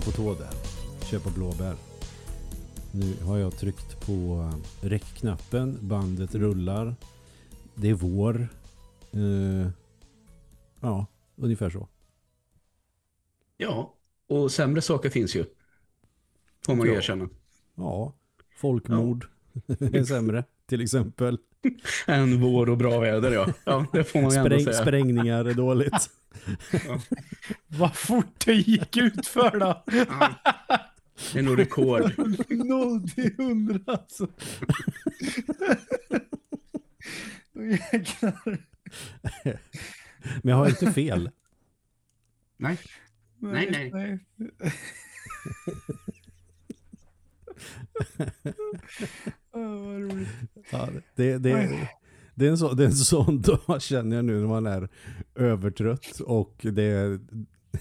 Stå på tå där. Köpa blåbär. Nu har jag tryckt på räckknappen. Bandet rullar. Det är vår. Uh, ja, ungefär så. Ja, och sämre saker finns ju. Får man ju Ja. erkänna. Ja, folkmord är sämre till exempel. En vår och bra väder, ja. Ja, det får man Spräng, säga. sprängningar är dåligt. Vad fort det gick ut för då. Ja. Det är nog rekord. 0 till 100 alltså. Jäklar. Men jag har inte fel. Nej. Nej, nej. Åh, roligt. Ja, det, det, det, är en så, det är en sån dag känner jag nu när man är övertrött och det,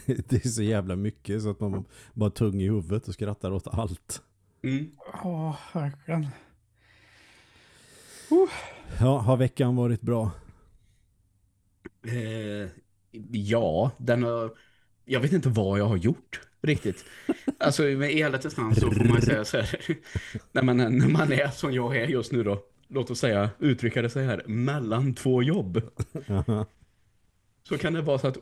det är så jävla mycket så att man bara tung i huvudet och skrattar åt allt. Mm. Åh, verkligen. Ja, har veckan varit bra? Eh, ja, den har... Jag vet inte vad jag har gjort riktigt. Alltså med ärlighetens namn så får man säga så här. när, man, när man är som jag är just nu då. Låt oss säga, uttrycka det så här. Mellan två jobb. Så kan det vara så att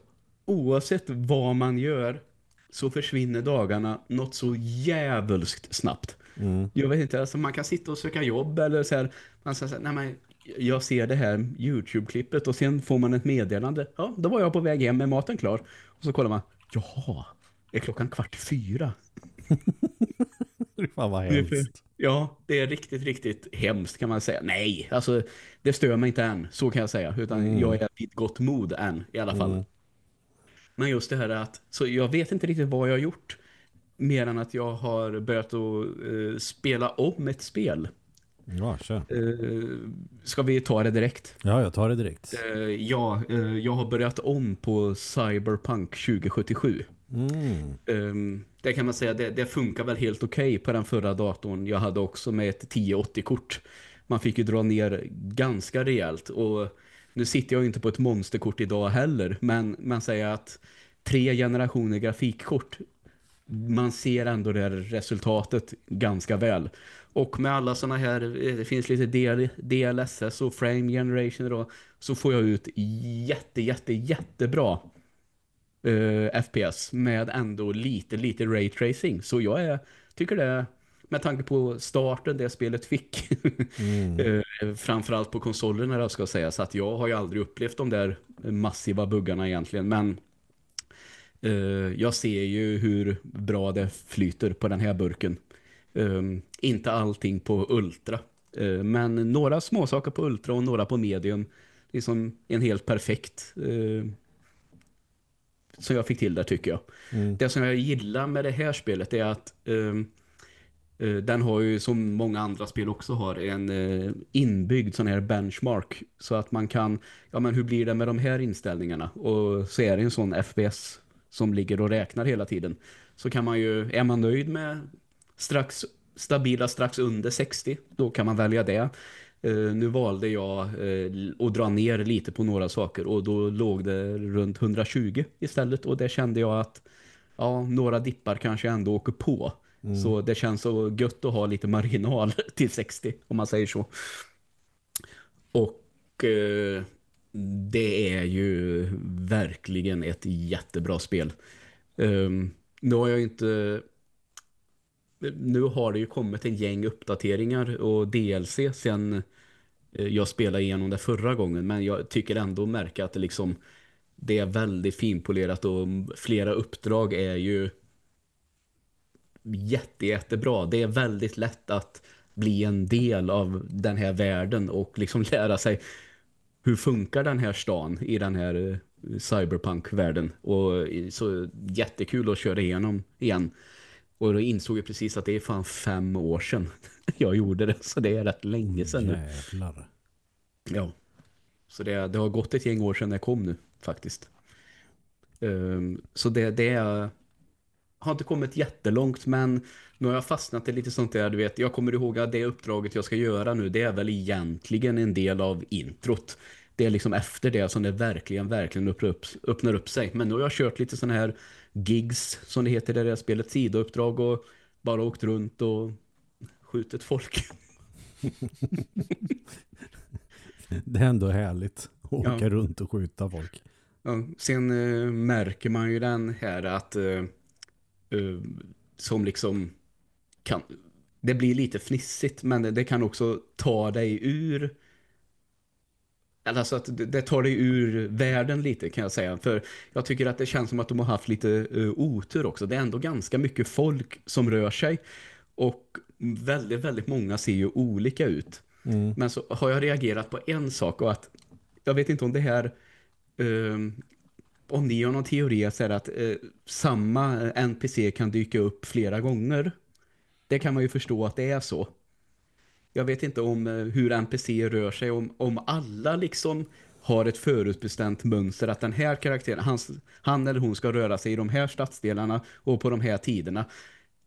oavsett vad man gör så försvinner dagarna något så jävulskt snabbt. Mm. Jag vet inte, alltså man kan sitta och söka jobb eller så här, man säger så här, nej men jag ser det här YouTube-klippet och sen får man ett meddelande. Ja, då var jag på väg hem med maten klar. Och så kollar man, jaha, är klockan kvart i fyra? Fan vad hemskt. Ja, det är riktigt, riktigt hemskt kan man säga. Nej, alltså det stör mig inte än, så kan jag säga. Utan Mm. jag är vid gott mod än, i alla fall. Mm. Men just det här att, så jag vet inte riktigt vad jag har gjort. Mer än att jag har börjat att eh, spela om ett spel. Ja. Eh, ska vi ta det direkt? Ja, jag tar det direkt. Eh, ja, jag har börjat om på Cyberpunk 2077. Mm. Ehm, um, det kan man säga, det, det funkar väl helt okej på den förra datorn. Jag hade också med ett 1080-kort. Man fick ju dra ner ganska rejält. Och nu sitter jag inte på ett monsterkort idag heller. Men man säger att tre generationer grafikkort man ser ändå det här resultatet ganska väl. Och med alla sådana här, eh, det finns lite DL, DLSS och frame generation då, så får jag ut jätte, jätte, jättebra eh, FPS med ändå lite, lite ray tracing. Så jag är, tycker det, med tanke på starten det spelet fick, Mm. eh, framförallt på konsolerna jag ska säga, så att jag har ju aldrig upplevt de där massiva buggarna egentligen, men eh, jag ser ju hur bra det flyter på den här burken. Eh, inte allting på Ultra, eh, men några små saker på Ultra och några på Medium. Liksom en helt perfekt eh, som jag fick till där tycker jag. Mm. Det som jag gillar med det här spelet är att ehm, eh, den har ju som många andra spel också har en eh, inbyggd sån här benchmark så att man kan, ja men hur blir det med de här inställningarna och så är det en sån FPS som ligger och räknar hela tiden så kan man ju, är man nöjd med strax stabila strax under 60 då kan man välja det nu valde jag eh, att dra ner lite på några saker och då låg det runt 120 istället och det kände jag att ja, några dippar kanske ändå åker på. Så det känns så gött att ha lite marginal till 60 om man säger så. Och eh, det är ju verkligen ett jättebra spel. Um, nu har jag inte nu har det ju kommit en gäng uppdateringar och DLC sen eh, jag spelade igenom det förra gången men jag tycker ändå märka att det liksom det är väldigt finpolerat och flera uppdrag är ju jätte, jättebra. Det är väldigt lätt att bli en del av den här världen och liksom lära sig hur funkar den här stan i den här eh, cyberpunk-världen och eh, så jättekul att köra igenom igen. Och då insåg jag precis att det är fan fem år sedan jag gjorde det. Så det är rätt länge sedan nu. Jävlar. Ja. Så det, det har gått ett gäng år sedan jag kom nu faktiskt. Ehm, så det, det är, har inte kommit jättelångt men nu har jag fastnat i lite sånt där. Du vet, jag kommer ihåg att det uppdraget jag ska göra nu det är väl egentligen en del av introt. det är liksom efter det som det verkligen, verkligen öppnar upp, öppnar upp sig. Men nu har jag kört lite sådana här gigs, som det heter i det här spelet, sidouppdrag och bara åkt runt och skjutit folk. Det är ändå härligt att åka Ja. runt och skjuta folk. Ja, sen eh, märker man ju den här att eh, eh, som liksom kan, det blir lite fnissigt men det, det kan också ta dig ur alltså att det, tar dig ur världen lite kan jag säga för jag tycker att det känns som att de har haft lite eh, otur också det är ändå ganska mycket folk som rör sig och väldigt, väldigt många ser ju olika ut Mm. men så har jag reagerat på en sak och att jag vet inte om det här ehm, om ni har någon teori så är det att eh, samma NPC kan dyka upp flera gånger. Det kan man ju förstå att det är så. Jag vet inte om eh, hur NPC rör sig, om, om alla liksom har ett förutbestämt mönster att den här karaktären, hans, han eller hon ska röra sig i de här stadsdelarna och på de här tiderna.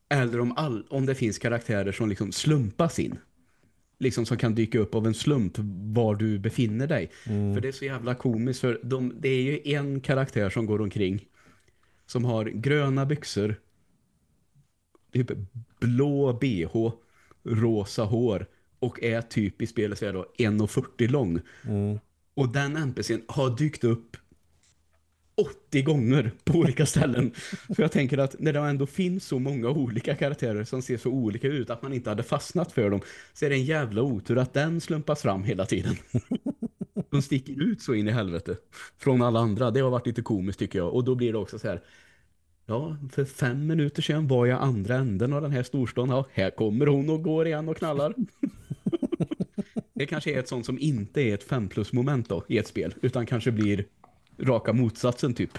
Eller om, all, om det finns karaktärer som liksom slumpas in. Liksom som kan dyka upp av en slump var du befinner dig. För det är så jävla komiskt för de, det är ju en karaktär som går omkring som har gröna byxor typ blå bh rosa hår och är typ i spelet så är då 1,40 lång. Mm. Och den NPCn har dykt upp 80 gånger på olika ställen. För jag tänker att när det ändå finns så många olika karaktärer som ser så olika ut att man inte hade fastnat för dem så är det en jävla otur att den slumpas fram hela tiden. De sticker ut så in i helvete från alla andra. Det har varit lite komiskt tycker jag. Och då blir det också så här Ja, för fem minuter sedan var jag andra änden av den här storstaden. Ja, här kommer hon och går igen och knallar. det kanske är ett sånt som inte är ett 5 plus moment då i ett spel. Utan kanske blir raka motsatsen typ.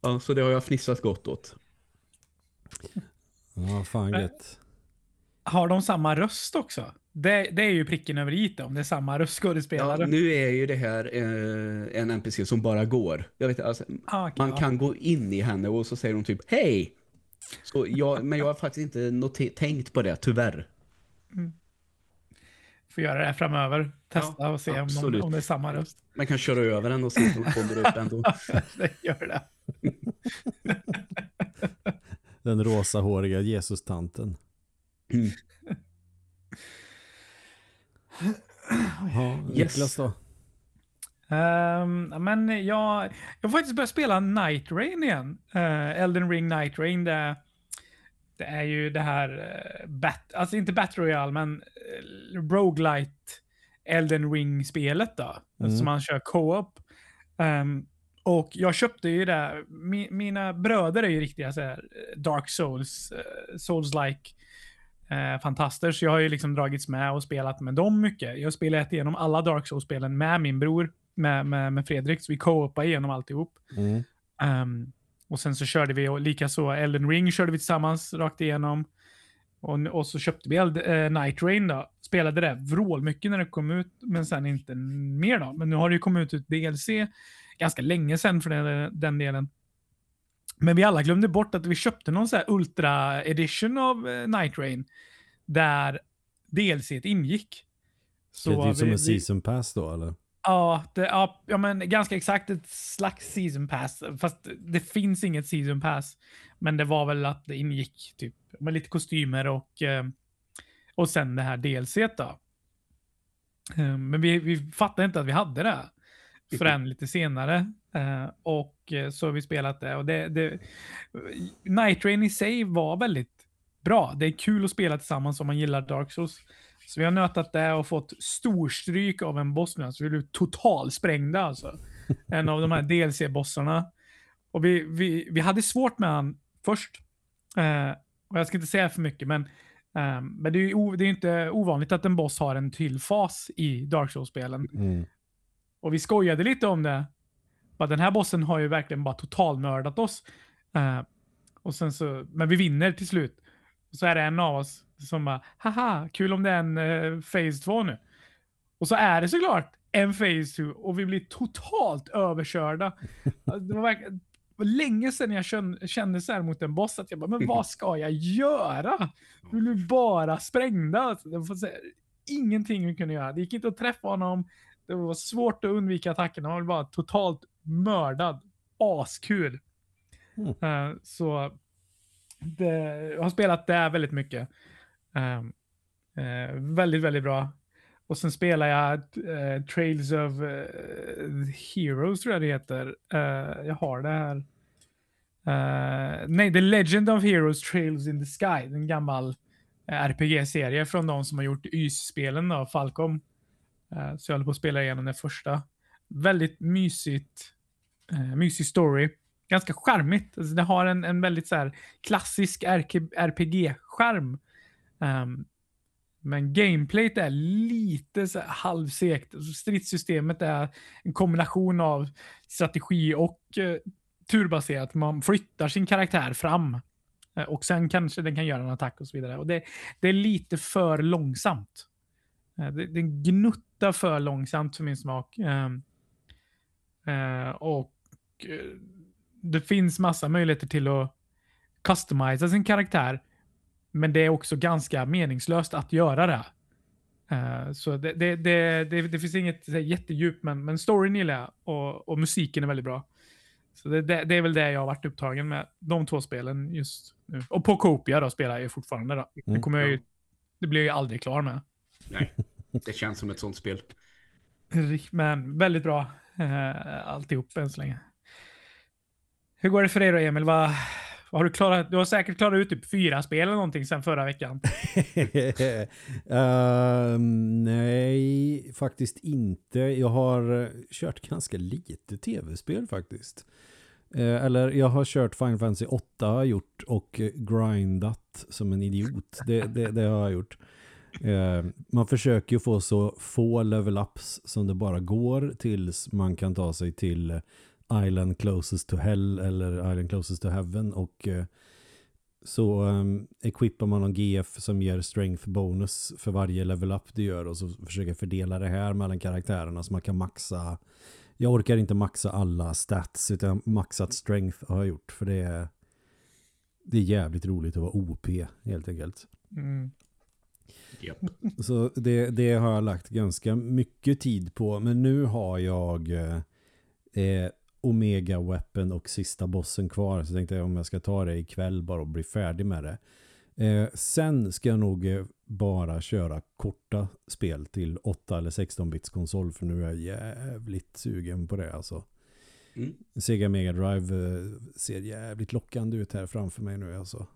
ja, så det har jag fnissat gott åt. Ja, fan gött. Har de samma röst också? Det, det är ju pricken över i om det är samma röstskådespelare. Ja, nu är ju det här eh, en NPC som bara går. Jag vet, alltså, Ah, okej, man ja. kan gå in i henne och så säger hon typ hej. Så jag, men jag har faktiskt inte tänkt på det, tyvärr. Får göra det här framöver. Testa Ja, och se om, de, om det är samma röst. Man kan köra över den och se om hon kommer upp ändå. det gör det. Den rosahåriga Jesus-tanten. Mm. Ja, Yes. Niklas då? Ehm, men jag, jag har faktiskt börjat spela Night Rain igen. Uh, Elden Ring Night Rain. Det, det är ju det här, uh, bat, alltså inte Battle Royale, men uh, roguelite Elden Ring-spelet då. Mm. Som man kör co-op. Ehm, och jag köpte ju det. Mi, mina bröder är ju riktiga så här, Dark Souls, uh, Souls-like eh, fantaster. Så jag har ju liksom dragits med och spelat med dem mycket. Jag har spelat igenom alla Dark Souls-spelen med min bror, med, med, med Fredrik. Så vi co-opade igenom alltihop. Mm. Um, och sen så körde vi, och likaså Elden Ring körde vi tillsammans rakt igenom. Och, och så köpte vi Eld, eh, Night Rain då. Spelade det vrålmycket när det kom ut, men sen inte mer då. Men nu har det ju kommit ut DLC ganska länge sedan för den, den delen. Men vi alla glömde bort att vi köpte någon så Ultra Edition av eh, Night Rain. Där DLC ingick. Så det är typ som vi- en vi- season pass då eller? Ja, det, ja, ja, men ganska exakt ett slags season pass. Fast det finns inget season pass. Men det var väl att det ingick typ med lite kostymer och, eh, och sen det här DLC då. Eh, Men vi, vi fattade inte att vi hade det förrän lite senare. Eh, och eh, så har vi spelat det. Och det, det, Night Rain i sig var väldigt bra. Det är kul att spela tillsammans om man gillar Dark Souls. Så vi har nötat det och fått storstryk av en boss nu. Alltså vi blev totalsprängda alltså. En av de här DLC-bossarna. Och vi, vi, vi hade svårt med han först. Eh, och jag ska inte säga för mycket, men, eh, men det är ju det är inte ovanligt att en boss har en till fas i Dark Souls-spelen. Mm. Och vi skojade lite om det. Bara, den här bossen har ju verkligen bara totalmördat oss. Eh, och sen så, men vi vinner till slut. Och så är det en av oss som bara, haha, kul om det är en uh, Phase 2 nu. Och så är det såklart en Phase 2 och vi blir totalt överkörda. Det var verkligen länge sedan jag kände, så här mot en boss att jag bara, men vad ska jag göra? Vi blir bara sprängda. Alltså, det var så här, ingenting vi kunde göra. Det gick inte att träffa honom. Det var svårt att undvika attackerna. Han var bara totalt mördad. Askul. Mm. Eh, så det, jag har spelat det väldigt mycket. Um, eh, väldigt, väldigt bra. Och sen spelar jag eh, Trails of Heroes tror jag det heter. Jag har det här. Nej, The Legend of Heroes Trails in the Sky. En gammal RPG-serie från de som har gjort YS-spelen Falcom. Så jag håller på att spela igenom den första. Väldigt mysigt. Eh, mysig story. Ganska charmigt. Alltså, det har en, en väldigt så här, klassisk RPG-skärm. Um, ehm, men gameplayet är lite så här halvsekt. Alltså, stridssystemet är en kombination av strategi och eh, turbaserat. Man flyttar sin karaktär fram. Eh, och sen kanske den kan göra en attack och så vidare. Och det, det är lite för långsamt. Eh, det, det gnuttar för långsamt för min smak. Eh, och eh, det finns massa möjligheter till att customisa sin karaktär. Men det är också ganska meningslöst att göra det. Eh, så det, det, det, det, det finns inget här, jättedjup, men, men storyn gillar jag och, och musiken är väldigt bra. Så det, det, det är väl det jag har varit upptagen med, de två spelen just nu. Och på Copia då spelar jag ju fortfarande. Då. Det, Mm. kommer jag ju, det blir jag ju aldrig klar med. Nej, det känns som ett sånt spel. Men väldigt bra eh, alltihop än så länge. Hur går det för dig då Emil? Vad, vad har du klarat? Du har säkert klarat ut typ fyra spel eller någonting sedan förra veckan. uh, nej, faktiskt inte. Jag har eh, kört ganska lite tv-spel faktiskt. Eh, eller jag har kört Final Fantasy 8 har gjort och eh, grindat som en idiot. Det, det, det har jag gjort. Eh, man försöker ju få så få level-ups som det bara går tills man kan ta sig till Island Closest to Hell eller Island Closest to Heaven och eh, så um, equippar man någon GF som ger strength bonus för varje level up du gör och så försöker fördela det här mellan karaktärerna så man kan maxa jag orkar inte maxa alla stats utan maxat strength har jag gjort för det är det är jävligt roligt att vara OP helt enkelt. Mm. Japp. Så det, det har jag lagt ganska mycket tid på. Men nu har jag eh, eh, Omega Weapon och sista bossen kvar. Så tänkte jag om jag ska ta det ikväll bara och bli färdig med det. Eh, sen ska jag nog eh, bara köra korta spel till 8 eller 16 bits konsol för nu är jag jävligt sugen på det alltså. Mm. Sega Mega Drive eh, ser jävligt lockande ut här framför mig nu alltså.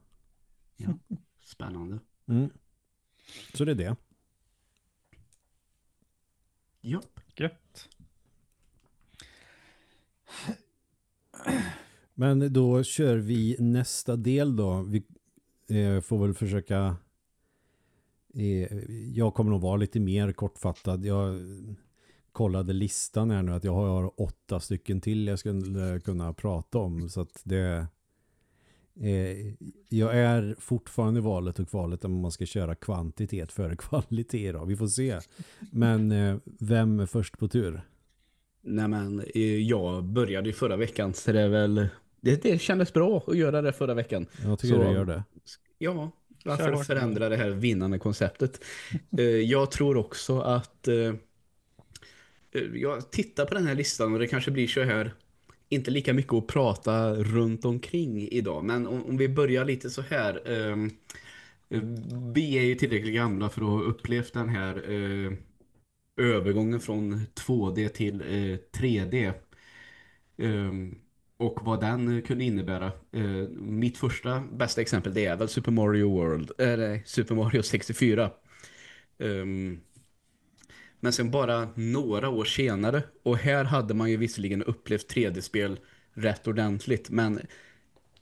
Spännande. Mm. Så det är det. Japp. Gött. Men då kör vi nästa del då. Vi eh, får väl försöka eh, jag kommer nog vara lite mer kortfattad. Jag kollade listan här nu att jag har åtta stycken till jag skulle kunna prata om så att det eh, jag är fortfarande i valet och kvalet om man ska köra kvantitet före kvalitet då. Vi får se. Men eh, vem är först på tur? Nej men, eh, jag började ju förra veckan så det är väl... Det, det kändes bra att göra det förra veckan. Jag tycker Så- du gör det. Ja, varför förändra det här vinnande konceptet? Jag tror också att... jag tittar på den här listan och det kanske blir så här... Inte lika mycket att prata runt omkring idag. Men om, om vi börjar lite så här... eh, vi är ju tillräckligt gamla för att ha upplevt den här eh, övergången från 2D till eh, 3D. Ehm, och vad den kunde innebära. Eh, mitt första bästa exempel det är väl Super Mario World. Eller Super Mario 64. Ehm, men sen bara några år senare. Och här hade man ju visserligen upplevt 3D-spel rätt ordentligt. Men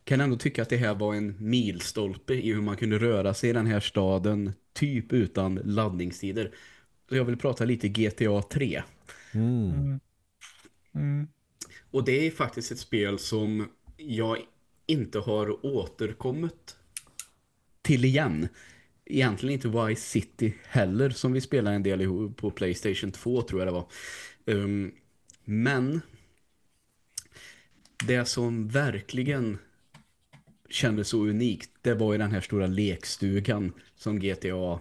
kan ändå tycka att det här var en milstolpe i hur man kunde röra sig i den här staden. Typ utan laddningstider. Så jag vill prata lite GTA 3. Mm. Mm. Mm. Och det är faktiskt ett spel som jag inte har återkommit till igen. Egentligen inte Vice City heller som vi spelade en del ihop på Playstation 2 tror jag det var. Um, men det som verkligen kändes så unikt det var ju den här stora lekstugan som GTA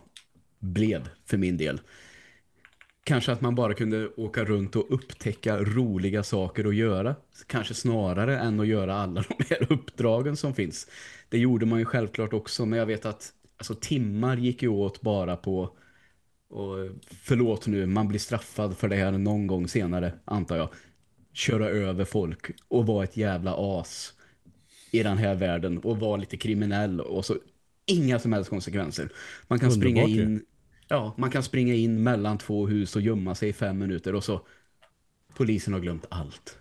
blev för min del. Kanske att man bara kunde åka runt och upptäcka roliga saker att göra. Kanske snarare än att göra alla de här uppdragen som finns. Det gjorde man ju självklart också, men jag vet att alltså, timmar gick ju åt bara på och förlåt nu, man blir straffad för det här någon gång senare, antar jag. Köra över folk och vara ett jävla as i den här världen och vara lite kriminell och så inga som helst konsekvenser. Man kan Underbart springa ju. in ja, man kan springa in mellan två hus och gömma sig i fem minuter och så polisen har glömt allt.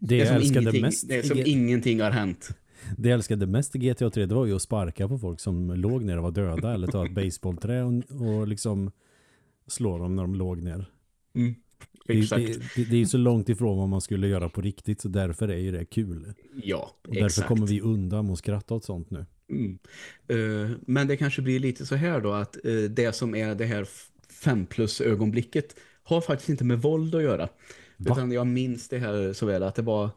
Det, Det är jag som, älskade ingenting, mest det är som ingenting har hänt. Det jag älskade mest i GTA 3 det var ju att sparka på folk som låg ner och var döda eller ta ett baseballträ och, och liksom slå dem när de låg ner. Mm, Det, det, det, är ju så långt ifrån vad man skulle göra på riktigt så därför är ju det kul. ja, Och därför exakt. kommer vi undan att skratta åt sånt nu. Mm. Eh, men det kanske blir lite så här då att eh, det som är det här fem plus ögonblicket har faktiskt inte med våld att göra. Va? Utan jag minns det här så väl att det var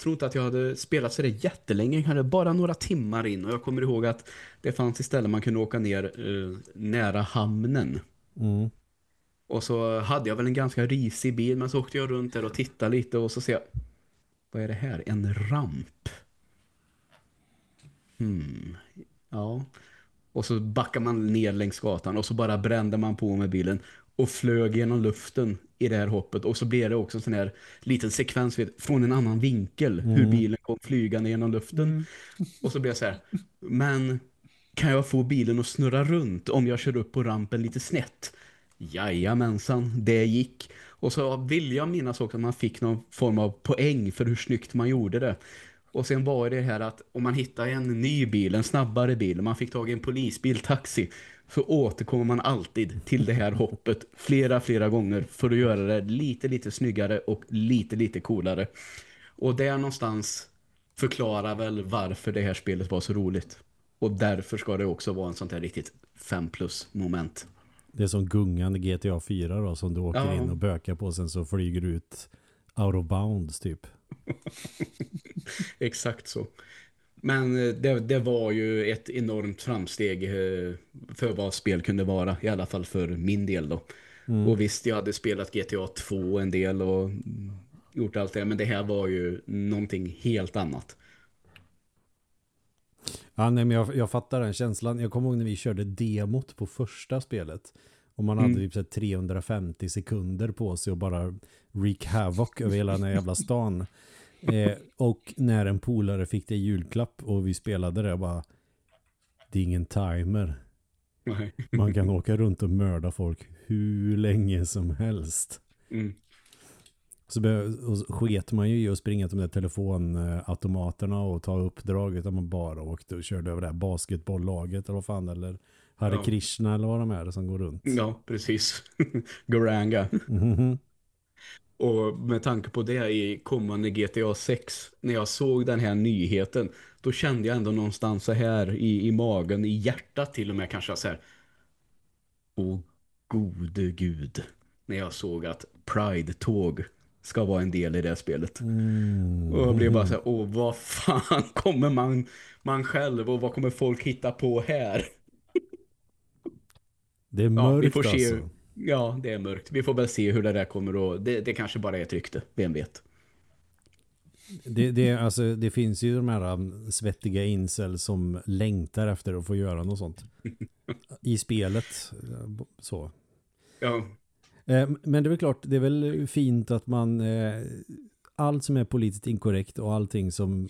tror inte att jag hade spelat så det jättelänge, kanske bara några timmar in och jag kommer ihåg att det fanns istället man kunde åka ner eh, nära hamnen. Mm. Och så hade jag väl en ganska risig bil men så åkte jag runt där och tittade lite och så ser jag vad är det här? En ramp. Hmm. Ja. Och så backar man ner längs gatan och så bara brände man på med bilen och flög genom luften i det här hoppet och så blev det också en sån här liten sekvens vet, från en annan vinkel hur Mm. bilen kom flygande genom luften och så blev jag så här men kan jag få bilen att snurra runt om jag kör upp på rampen lite snett? Jajamensan, det gick. Och så vill jag minnas också att man fick någon form av poäng för hur snyggt man gjorde det. Och sen var det här att om man hittar en ny bil, en snabbare bil, man fick tag i en polisbil, taxi, så återkommer man alltid till det här hoppet flera, flera gånger för att göra det lite, lite snyggare och lite, lite coolare. Och där någonstans förklarar väl varför det här spelet var så roligt. Och därför ska det också vara en sånt här riktigt 5 plus moment. Det är som gungande GTA 4 då som du åker Ja. in och bökar på sen så flyger du ut out of bounds typ. Exakt så. Men eh, det, det var ju ett enormt framsteg eh, för vad spel kunde vara, i alla fall för min del då. Mm. Och visst, jag hade spelat GTA 2 en del och gjort allt det, men det här var ju någonting helt annat. Ja, nej, men jag, jag fattar den känslan. Jag kommer ihåg när vi körde demot på första spelet. Och man hade Mm. typ så här 350 sekunder på sig och bara wreak havoc över hela den här jävla stan. Eh, och när en polare fick det i julklapp och vi spelade det bara det är ingen timer. Nej. Man kan åka runt och mörda folk hur länge som helst. Mm. Så sket man ju i att springa till de där telefonautomaterna och ta uppdrag utan man bara åkte och körde över det här basketbolllaget eller vad fan eller Hare Ja. Krishna eller vad de är som går runt. Ja, precis. Garanga. Mhm. Och med tanke på det i kommande GTA 6, när jag såg den här nyheten, då kände jag ändå någonstans så här i, i magen, i hjärtat till och med kanske så här. Åh gode gud. När jag såg att Pride-tåg ska vara en del i det spelet. Mm. Och jag blev bara så här, åh vad fan kommer man, man själv och vad kommer folk hitta på här? Det är Ja, vi mörkt får se. alltså. Ja, det är mörkt. Vi får väl se hur det där kommer att... Det, det kanske bara är ett rykte, vem vet. Det, det, alltså, det finns ju de här um, svettiga incel som längtar efter att få göra något sånt. I spelet. eh, Så. Ja, Eh, Men det är väl klart, det är väl fint att man eh, allt som är politiskt inkorrekt och allting som,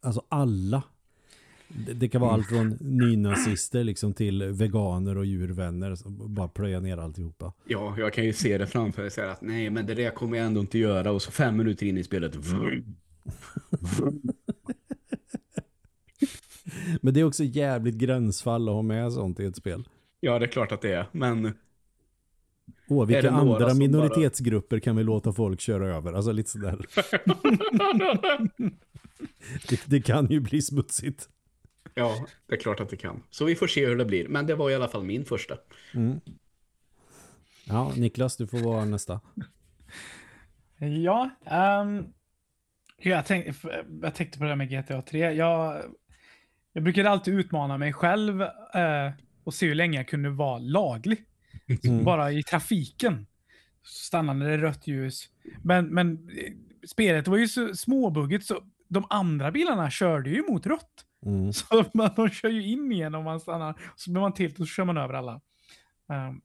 alltså alla det, det kan vara allt från nynazister liksom till veganer och djurvänner som bara plöja ner alltihopa. ja, jag kan ju se det framför mig säga att nej, men det där kommer jag ändå inte göra. Och så fem minuter in i spelet. vroom. Men det är också jävligt gränsfall att ha med sånt i ett spel. Ja, det är klart att det är. Men Åh, vilka andra minoritetsgrupper kan vi låta folk köra över? Alltså lite sådär. Det, det kan ju bli smutsigt. Ja, det är klart att det kan. Så vi får se hur det blir. Men det var i alla fall min första. Mm. Ja, Niklas, du får vara nästa. Ja, ehm, jag, tänk, jag tänkte på det där med GTA 3. Jag, jag brukar alltid utmana mig själv och och se hur länge jag kunde vara laglig. Mm. Bara i trafiken. Stannade det rött ljus. Men, men eh, spelet var ju så småbugget så de andra bilarna körde ju mot rött. Mm. Så man, de kör ju in igen om man stannar. Så blir man till och så kör man över alla. Ehm,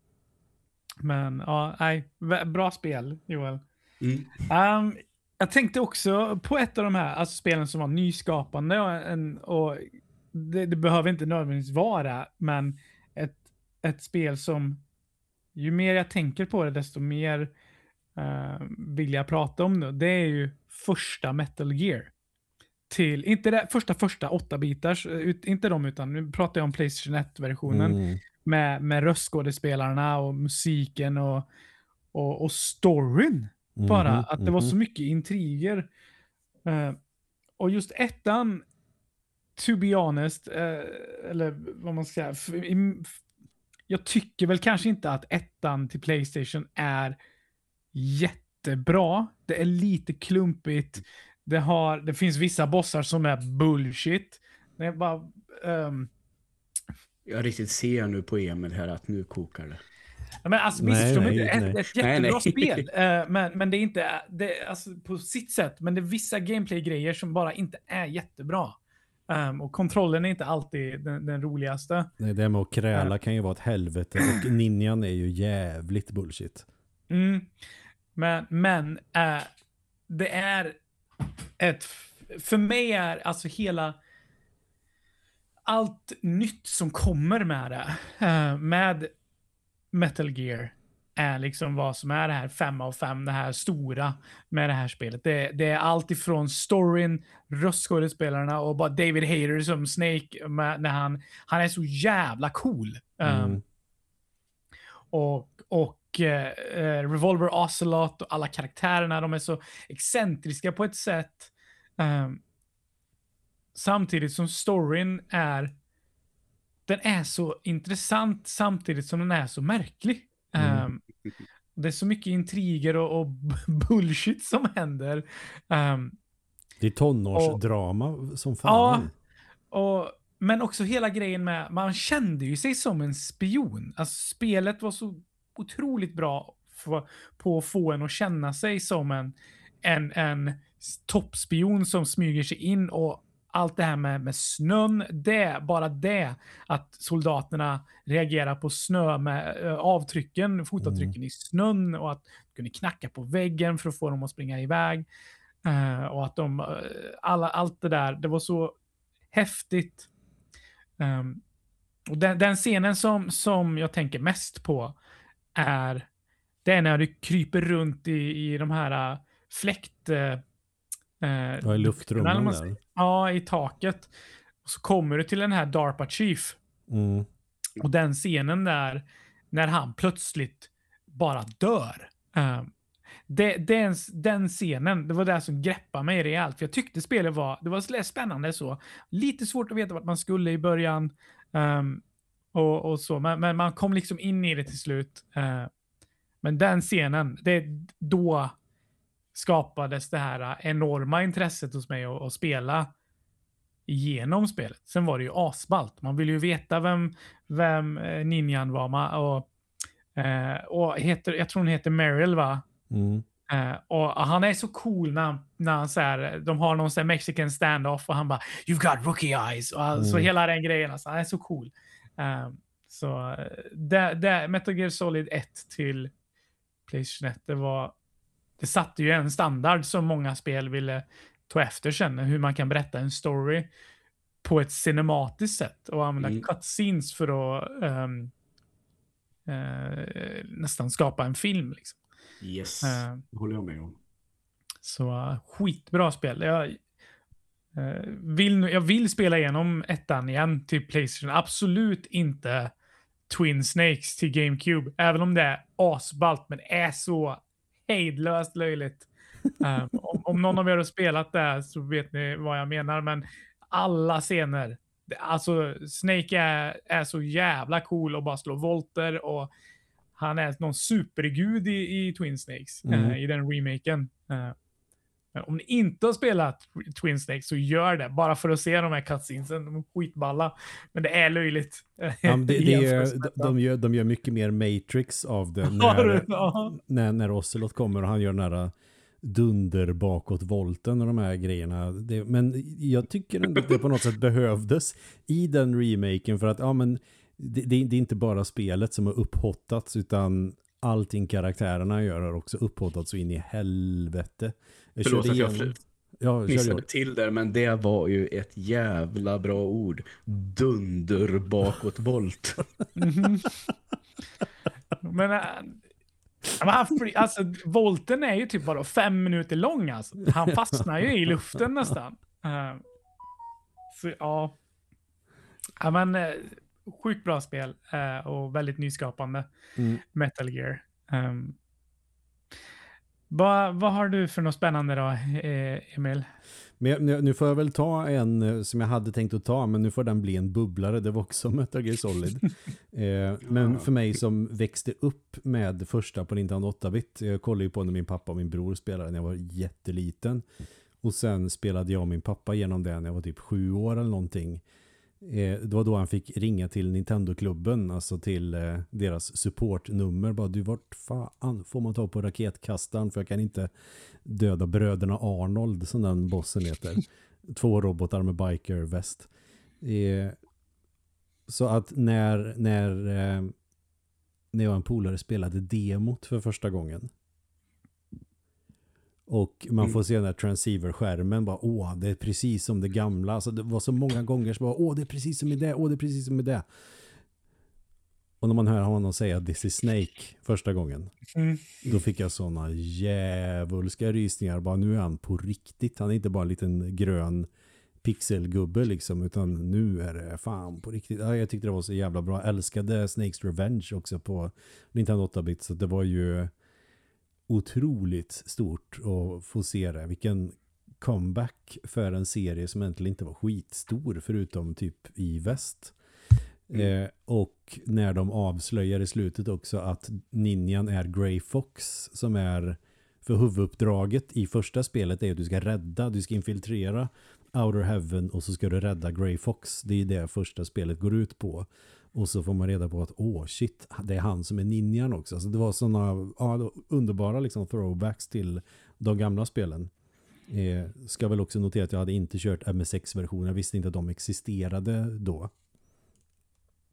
men ja, nej. Bra spel, Joel. Mm. Ehm, jag tänkte också på ett av de här alltså spelen som var nyskapande. Och, en, och det, det behöver inte nödvändigtvis vara, men ett, ett spel som ju mer jag tänker på det, desto mer eh, vill jag prata om det. Det är ju första Metal Gear. Till, inte det första första åtta bitars, ut, inte de utan nu pratar jag om Playstation 1-versionen Mm. med, med röstskådespelarna och musiken och, och, och storyn. Bara Mhm, att det var mhm. så mycket intriger. Eh, och just ettan, to be honest, eh, eller vad man ska säga, i- jag tycker väl kanske inte att ettan till Playstation är jättebra. Det är lite klumpigt. Det, har, det finns vissa bossar som är bullshit. Det är bara, ehm, Jag riktigt ser nu på Emil här att nu kokar det. Ja, Men alltså, Nej, nej, inte. nej. Ett, ett Nej, jättebra nej. spel. eh, men, men det är inte, det, är alltså, på sitt sätt, men det är vissa gameplay-grejer som bara inte är jättebra. Ehm, och kontrollen är inte alltid den, den roligaste. Det där med att kräla kan ju vara ett helvete och ninjan är ju jävligt bullshit. Mm. Men, men eh, det är ett, för mig är alltså hela allt nytt som kommer med det, eh, med Metal Gear, är liksom vad som är det här 5 av 5, det här stora med det här spelet. Det, det är allt ifrån storyn, röstskådespelarna och bara David Hayter som Snake, med, när han, han är så jävla cool. Um, Mm. och, och eh, eh, Revolver Ocelot och alla karaktärerna, de är så excentriska på ett sätt. ehm, samtidigt som storyn är den är så intressant samtidigt som den är så märklig. Mm. Ehm, det är så mycket intriger och, och bullshit som händer. Ehm, Det är tonårsdrama som fan. Ja. och, men också hela grejen med, man kände ju sig som en spion. Alltså spelet var så otroligt bra för, på att få en att känna sig som en, en, en toppspion som smyger sig in och allt det här med, med snön, det, bara det, att soldaterna reagerar på snö med eh, avtrycken, fotavtrycken i snön och att kunde knacka på väggen för att få dem att springa iväg. Eh, och att de, eh, alla, allt det där, det var så häftigt. Ehm, och den, den scenen som, som jag tänker mest på är, det är när du kryper runt i, i de här äh, fläkt... Uh, Ja, i luftrummen där. Ja, i taket. Och så kommer du till den här DARPA Chief. Mm. Och den scenen där, när han plötsligt bara dör. Um, det, den, den scenen, det var det som greppade mig rejält. För jag tyckte spelet var, det var spännande så. Lite svårt att veta vart man skulle i början. Um, och, och så, men, men man kom liksom in i det till slut. Uh, men den scenen, det, då skapades det här enorma intresset hos mig att, att spela igenom spelet. Sen var det ju asballt. Man ville ju veta vem, vem eh, ninjan var. Ma- Och, eh, och heter, jag tror hon heter Meryl va? Mm. Eh, och han är så cool när, när han så här, de har någon så mexican standoff och han bara “You've got rookie eyes” och all- så Mm. hela den grejen. Alltså, han är så cool. Eh, så eh, det, det, Metal Gear Solid 1 till Playstation 1, det var det satte ju en standard som många spel ville ta efter sen, hur man kan berätta en story på ett cinematiskt sätt och använda Mm. cutscenes för att ehm, eh, nästan skapa en film. Liksom. Yes, Eh, det håller jag med om. så uh, skitbra spel. Jag, eh, vill, nu- jag vill spela igenom ettan igen till Playstation. Absolut inte Twin Snakes till GameCube. Även om det är asballt, men är så hejdlöst löjligt. Eh, om, om någon av er har spelat det så vet ni vad jag menar. Men alla scener. det- Alltså Snake är, är så jävla cool och bara slår volter och han är någon supergud i, i Twin Snakes Mm. eh, i den remaken. Eh, Men om ni inte har spelat Twin Snakes så gör det. Bara för att se de här cutscenesen. De är skitballa. Men det är löjligt. Ja, det, det är, de, gör, de gör mycket mer Matrix av det när, när, när Ocelot kommer och han gör den här dunder bakåt volten och de här grejerna. Det, men jag tycker ändå att det på något sätt behövdes i den remaken för att ja men det, det, det är inte bara spelet som har upphottats utan allting karaktärerna gör har också upphottats så in i helvete. Jag Förlåt att jag ja, missade till där, men det var ju ett jävla bra ord. Dunder bakåt volt. men äh, han, alltså, volten är ju typ bara fem minuter lång. Alltså. Han fastnar ju i luften nästan. Uh, så ja. ja men, uh, sjukt bra spel uh, och väldigt nyskapande. Mm. Metal Gear. Um, vad, vad har du för något spännande då, Emil? Men nu får jag väl ta en eh, som jag hade tänkt att ta, men nu får den bli en bubblare. Det var också Metal Gear Solid. eh, men för mig som växte upp med första på Nintendo 8-bit, jag kollade ju på när min pappa och min bror spelade när jag var jätteliten. Och sen spelade jag och min pappa genom det när jag var typ sju år eller någonting. Eh, det var då han fick ringa till Nintendo-klubben, alltså till eh, deras supportnummer. Bara, du vart fan får man ta på raketkastaren för jag kan inte döda bröderna Arnold som den bossen heter. Två robotar med biker-väst. Eh, så att när, när, eh, när jag och en polare spelade demot för första gången och man får mm. se den där transceiver-skärmen bara, åh, det är precis som det gamla. Alltså det var så många gånger så bara, åh, det är precis som i det, åh, det är precis som i det. Och när man hör honom säga This is Snake första gången, mm. då fick jag sådana jävulska rysningar. Bara nu är han på riktigt. Han är inte bara en liten grön pixelgubbe liksom, utan nu är det fan på riktigt. Ja, jag tyckte det var så jävla bra. Jag älskade Snakes Revenge också på Nintendo 8-bit, så det var ju otroligt stort att få se det. Vilken comeback för en serie som egentligen inte var skitstor förutom typ i väst. Mm. Eh, och när de avslöjar i slutet också att ninjan är Grey Fox som är för huvuduppdraget i första spelet är att du ska rädda, du ska infiltrera Outer Heaven och så ska du rädda Grey Fox. Det är det första spelet går ut på. Och så får man reda på att, åh shit, det är han som är ninjan också. Så det var sådana ja, underbara liksom, throwbacks till de gamla spelen. Eh, ska väl också notera att jag hade inte kört MS6-versionen. Jag visste inte att de existerade då.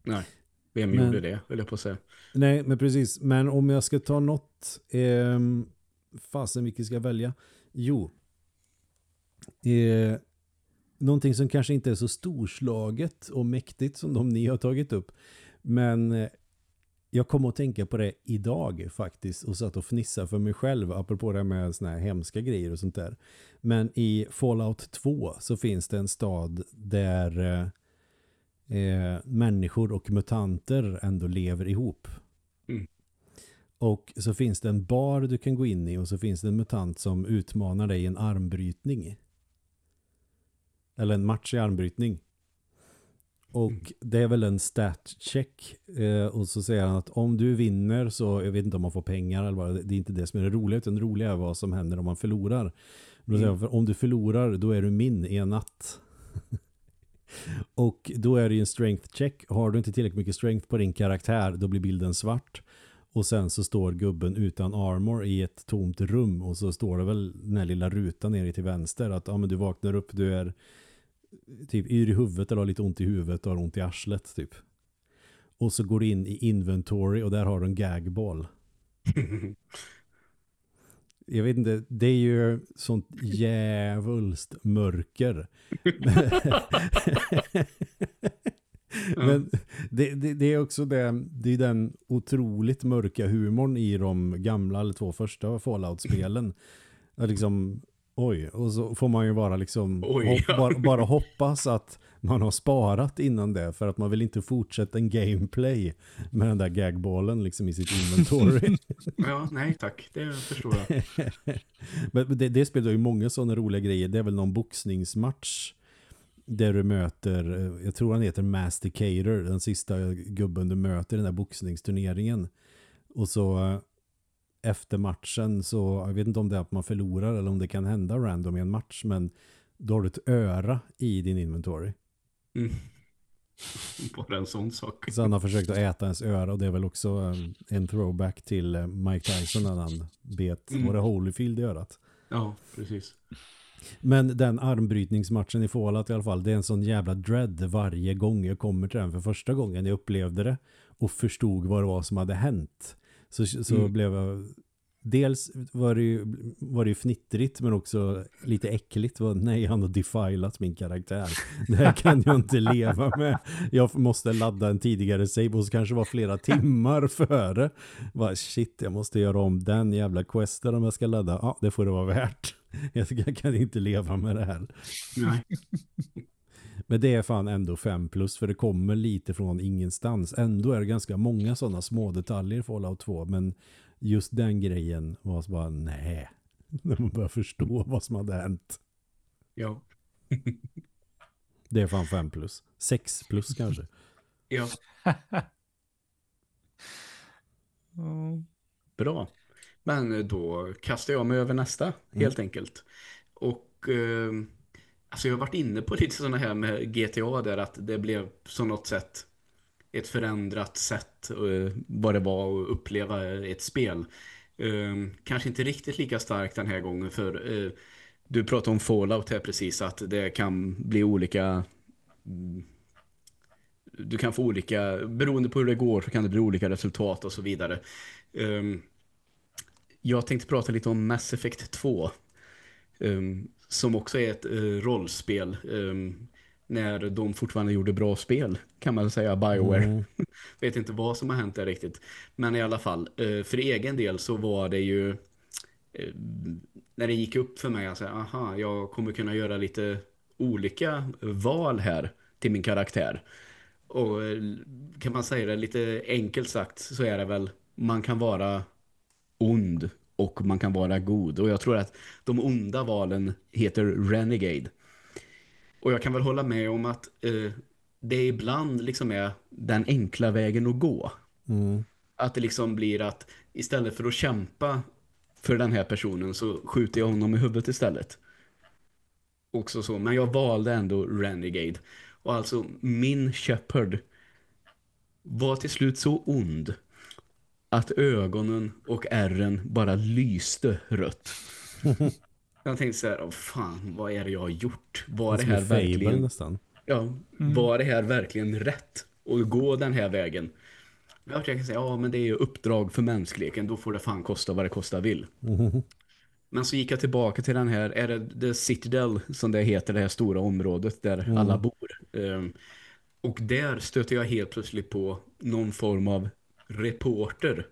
Nej, vem men, gjorde det, vill jag på säga. Nej, men precis. Men om jag ska ta något, eh, fasen vilket ska jag välja? Jo, eh, någonting som kanske inte är så storslaget och mäktigt som de ni har tagit upp. Men eh, jag kommer att tänka på det idag faktiskt och satt och fnissa för mig själv apropå det med såna här hemska grejer och sånt där. Men i Fallout 2 så finns det en stad där eh, eh, människor och mutanter ändå lever ihop. Mm. Och så finns det en bar du kan gå in i och så finns det en mutant som utmanar dig i en armbrytning. Eller en match i armbrytning. Och mm. det är väl en stat check. Eh, och så säger han att om du vinner så, jag vet inte om man får pengar eller vad, det är inte det som är det roliga utan det roliga är vad som händer om man förlorar. Då säger han, för om du förlorar då är du min i en natt. och då är det ju en strength check. Har du inte tillräckligt mycket strength på din karaktär då blir bilden svart. Och sen så står gubben utan armor i ett tomt rum och så står det väl den här lilla rutan nere till vänster att ja, men du vaknar upp, du är typ yr i huvudet eller har lite ont i huvudet och har ont i arslet typ. Och så går du in i inventory och där har du en gagball. Jag vet inte, det är ju sånt jävulst mörker. Men det, det, det, är också det, det är den otroligt mörka humorn i de gamla eller två första Fallout-spelen. liksom, oj, och så får man ju bara liksom oj, hopp, ja. bara, bara, hoppas att man har sparat innan det för att man vill inte fortsätta en gameplay med den där gagballen liksom i sitt inventory. ja, nej tack, det förstår jag. Men det, det spelar ju många sådana roliga grejer. Det är väl någon boxningsmatch där du möter, eh, jag tror han heter Masticator, den sista gubben du möter i den där boxningsturneringen. Och så efter matchen så, jag vet inte om det är att man förlorar eller om det kan hända random i en match, men då har du ett öra i din inventory. Mm. Bara en sån sak. Så han har försökt att äta ens öra och det är väl också en, en throwback till eh, Mike Tyson när han bet, Mm. var det Holyfield i örat? Ja, precis. Men den armbrytningsmatchen i Fallout i alla fall, det är en sån jävla dread varje gång jag kommer till den. För första gången jag upplevde det och förstod vad det var som hade hänt. Så, så Mm. blev jag... Dels var det, ju, var det ju fnittrigt men också lite äckligt. Var, nej, han har defilat min karaktär. Det här kan jag inte leva med. Jag måste ladda en tidigare save och så kanske var flera timmar före. Bara, shit, jag måste göra om den jävla questen om jag ska ladda. Ja, det får det vara värt. Jag jag kan inte leva med det här. Nej. Men det är fan ändå 5 plus för det kommer lite från ingenstans. Ändå är det ganska många sådana små detaljer i Fallout 2 men just den grejen var så bara nej. När man börjar förstå vad som hade hänt. Ja. Det är fan 5 plus. 6 plus kanske. Ja. Mm. Bra. Men då kastar jag mig över nästa, helt enkelt. Och eh, alltså jag har varit inne på lite sådana här med GTA där att det blev på något sätt ett förändrat sätt eh, vad det var att uppleva ett spel. Ehm, kanske inte riktigt lika starkt den här gången för eh, du pratade om Fallout här precis att det kan bli olika mm, du kan få olika, beroende på hur det går så kan det bli olika resultat och så vidare. Ehm, jag tänkte prata lite om Mass Effect 2. Som också är ett uh, rollspel. Um, när de fortfarande gjorde bra spel kan man säga, Bioware. Mm. Vet inte vad som har hänt där riktigt. Men i alla fall, uh, för egen del så var det ju uh, när det gick upp för mig, alltså, aha, jag kommer kunna göra lite olika val här till min karaktär. Och eh, kan man säga det lite enkelt sagt så är det väl man kan vara ond och man kan vara god. Och jag tror att de onda valen heter Renegade. Och jag kan väl hålla med om att eh, det ibland liksom är den enkla vägen att gå. Mm. Att det liksom blir att istället för att kämpa för den här personen så skjuter jag honom i huvudet istället. Också så. Men jag valde ändå Renegade. Och alltså min Shepard var till slut så ond att ögonen och ärren bara lyste rött. jag tänkte så här, åh fan, vad är det jag har gjort? Var det Som här verkligen... nästan. Ja, var det här verkligen rätt att gå den här vägen? Jag kan säga, ja men det är ju uppdrag för mänskligheten, då får det fan kosta vad det kostar vill. Men så gick jag tillbaka till den här, är det The Citadel som det heter, det här stora området där alla bor. Ehm, och där stöter jag helt plötsligt på någon form av reporter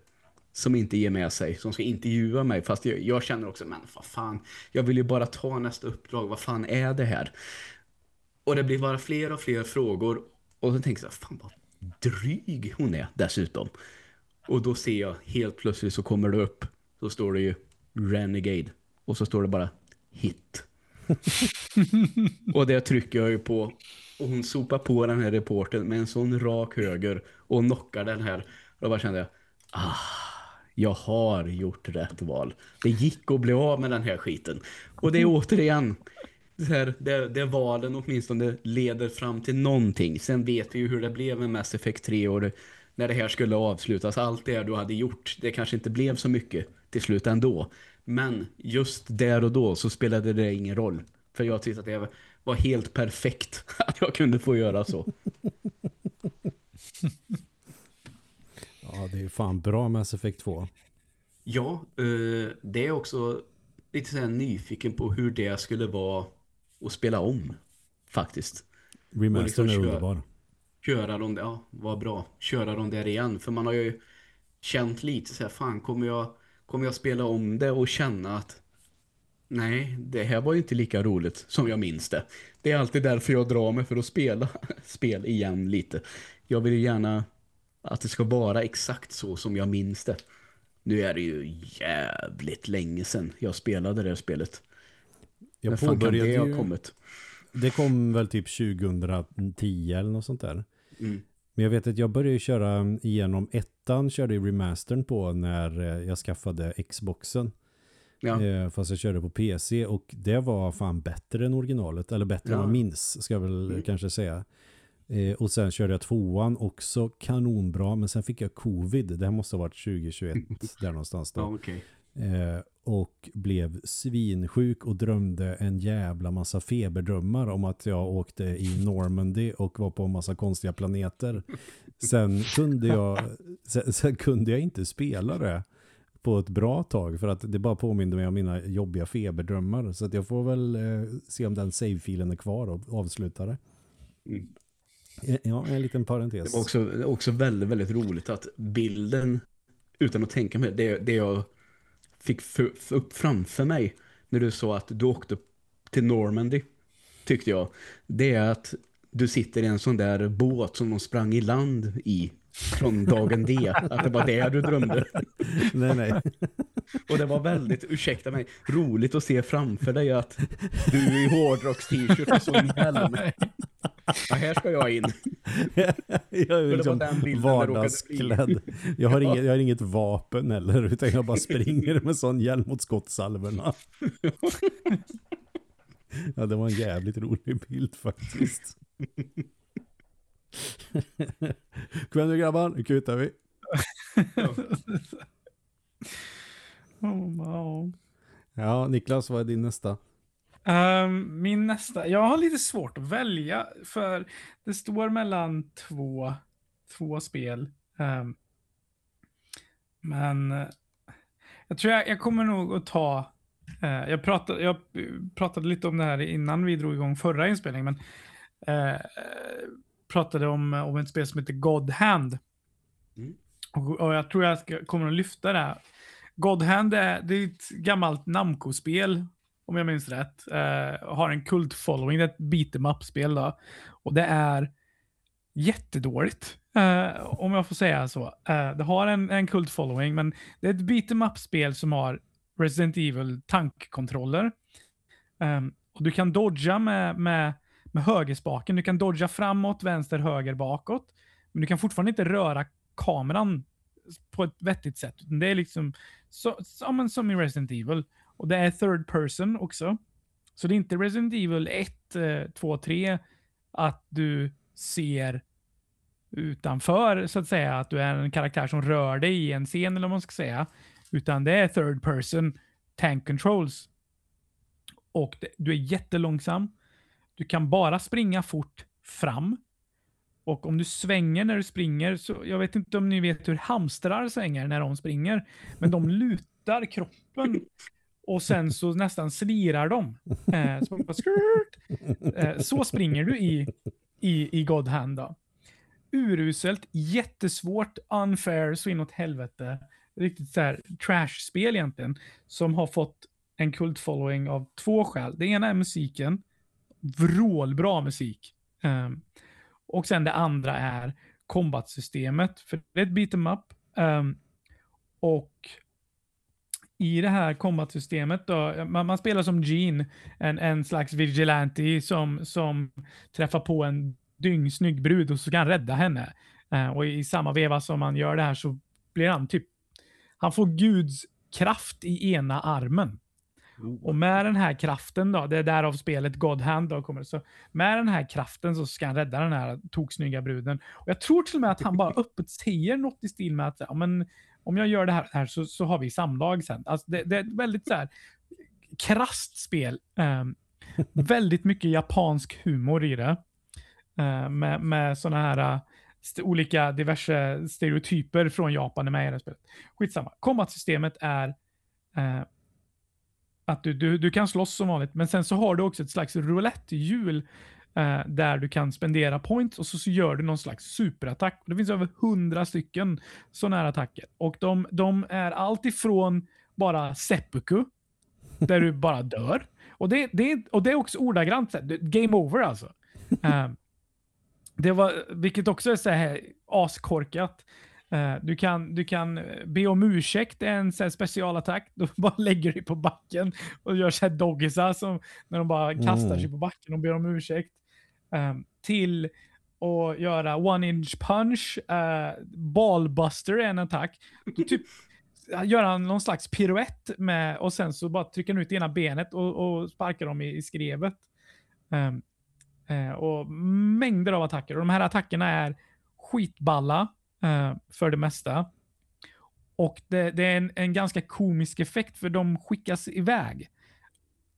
som inte ger med sig, som ska intervjua mig. Fast jag, jag känner också, men vad fan, jag vill ju bara ta nästa uppdrag, vad fan är det här? Och det blir bara fler och fler frågor. Och så tänker jag, fan vad dryg hon är dessutom. Och då ser jag helt plötsligt så kommer det upp. Så står det ju Renegade. Och så står det bara hit. och det trycker jag ju på. Och hon sopar på den här reporten med en sån rak höger. Och knockar den här. Och då bara kände jag, ah, jag har gjort rätt val. Det gick att bli av med den här skiten. Och det är återigen det, här, det, det valen åtminstone leder fram till någonting. Sen vet vi ju hur det blev med Mass Effect 3 och det, när det här skulle avslutas. Allt det du hade gjort, det kanske inte blev så mycket till slut ändå. Men just där och då så spelade det ingen roll. För jag tyckte att det var helt perfekt att jag kunde få göra så. Ja, det är fan bra Mass Effect 2. Ja, eh, det är också lite så nyfiken på hur det skulle vara att spela om, faktiskt. Remastern liksom är underbar. Köra dem, ja, vad bra. Köra dem där igen, för man har ju känt lite så här, fan, kommer jag, kommer jag spela om det och känna att nej, det här var ju inte lika roligt som jag minns det. Det är alltid därför jag drar mig för att spela spel igen lite. Jag vill ju gärna att det ska vara exakt så som jag minns det. Nu är det ju jävligt länge sedan jag spelade det här spelet. Jag kan påbörjade det ju, kommit? det kom väl typ 2010 eller något sånt där. Mm. Men Men jag vet att jag började köra igenom ettan, körde remastern på när eh, jag skaffade Xboxen. Ja. Eh, fast jag körde på PC och det var fan bättre än originalet. Eller bättre Ja. än vad jag minns, ska jag väl Mm. kanske säga. Eh, och sen körde jag tvåan också kanonbra. Men sen fick jag covid. Det här måste ha varit 2021 där någonstans då. Ja, okej. Eh, och blev svinsjuk och drömde en jävla massa feberdrömmar om att jag åkte i Normandy och var på en massa konstiga planeter. Sen kunde jag, sen, sen kunde jag inte spela det på ett bra tag för att det bara påminde mig om mina jobbiga feberdrömmar. Så att jag får väl eh, se om den save-filen är kvar och avsluta det. Mm. Eh, Ja, en liten parentes. Det var också, också väldigt, väldigt roligt att bilden, utan att tänka mig, det, det jag fick f- f- upp framför mig när du sa att du åkte till Normandy, tyckte jag, det är att du sitter i en sån där båt som de sprang i land i från dagen D. Att det var det du drömde. nej, nej. Och det var väldigt, ursäkta mig, roligt att se framför dig att du är i hårdrocks-t-shirt och så en hjälm. Ja, här ska jag in. jag är liksom vardagsklädd. Jag har, inget, jag har inget vapen heller, utan jag bara springer med sån hjälm mot skottsalverna. Ja, det var en jävligt rolig bild faktiskt. Kom igen nu grabbar, nu kutar vi. Oh, wow. Ja, Niklas, vad är din nästa? Ehm, min nästa. Jag har lite svårt att välja för det står mellan två, två spel. Ehm, men eh, jag tror jag, jag kommer nog att ta. eh, jag, pratade, jag pratade lite om det här innan vi drog igång förra inspelningen. Men, eh, pratade om, om ett spel som heter God Hand. Mm. Och, och jag tror jag ska, kommer att lyfta det Godhand är, det är ett gammalt Namco-spel om jag minns rätt. Uh, har en kult-following. Det är ett beat em up-spel då. Och det är jättedåligt. Uh, om jag får säga så. Uh, det har en, en kult-following, men det är ett beat em up-spel som har Resident Evil tankkontroller. Um, ehm, och du kan dodga med, med, med högerspaken. Du kan dodga framåt, vänster, höger, bakåt. Men du kan fortfarande inte röra kameran på ett vettigt sätt. Det är liksom så, så, som i Resident Evil. Och det är third person också. Så det är inte Resident Evil 1, 2, 3 att du ser utanför så att säga att du är en karaktär som rör dig i en scen eller vad man ska säga. Utan det är third person tank controls. Och det, du är jättelångsam. Du kan bara springa fort fram. Och om du svänger när du springer, så jag vet inte om ni vet hur hamstrar svänger när de springer, men de lutar kroppen och sen så nästan slirar de. Eh, så, eh, så springer du i, i, i God Hand då. Uruselt, jättesvårt, unfair, så inåt helvete. Riktigt så här trash-spel egentligen, som har fått en kult-following av två skäl. Det ena är musiken, vrålbra musik. Um, och sen det andra är kombatsystemet, för det är ett beat em up. Um, och i det här kombatsystemet då, man, man spelar som Jean, en, en slags vigilante som, som träffar på en dyngsnygg brud och så kan han rädda henne. Uh, och i samma veva som man gör det här så blir han typ, han får Guds kraft i ena armen. Och med den här kraften då, det är därav spelet God Hand då kommer. Så med den här kraften så ska han rädda den här toksnygga bruden. Och jag tror till och med att han bara öppet säger något i stil med att ja, men, om jag gör det här, här så, så har vi samlag sen. Alltså det, det är ett väldigt så här krasst spel. Um, väldigt mycket japansk humor i det. Uh, med med sådana här uh, st- olika diverse stereotyper från Japan är med i det här spelet. Skitsamma. Kombatsystemet är uh, att du, du, du kan slåss som vanligt, men sen så har du också ett slags rouletthjul eh, där du kan spendera points och så, så gör du någon slags superattack. Det finns över hundra stycken sådana här attacker och de, de är allt ifrån bara seppuku, där du bara dör. Och det, det, och det är också ordagrant game over alltså. Eh, det var, vilket också är så här askorkat. Uh, du, kan, du kan be om ursäkt, en så specialattack. Då bara lägger du dig på backen och gör så här doggisar som när de bara kastar Mm. sig på backen och ber om ursäkt. Um, till och göra one inch punch, uh, ballbuster är en attack. typ göra han någon slags piruett med och sen så bara trycker han ut ena benet och, och sparkar dem i, i skrevet. Um, uh, och mängder av attacker. Och de här attackerna är skitballa för det mesta. Och det, det är en, en, ganska komisk effekt för de skickas iväg.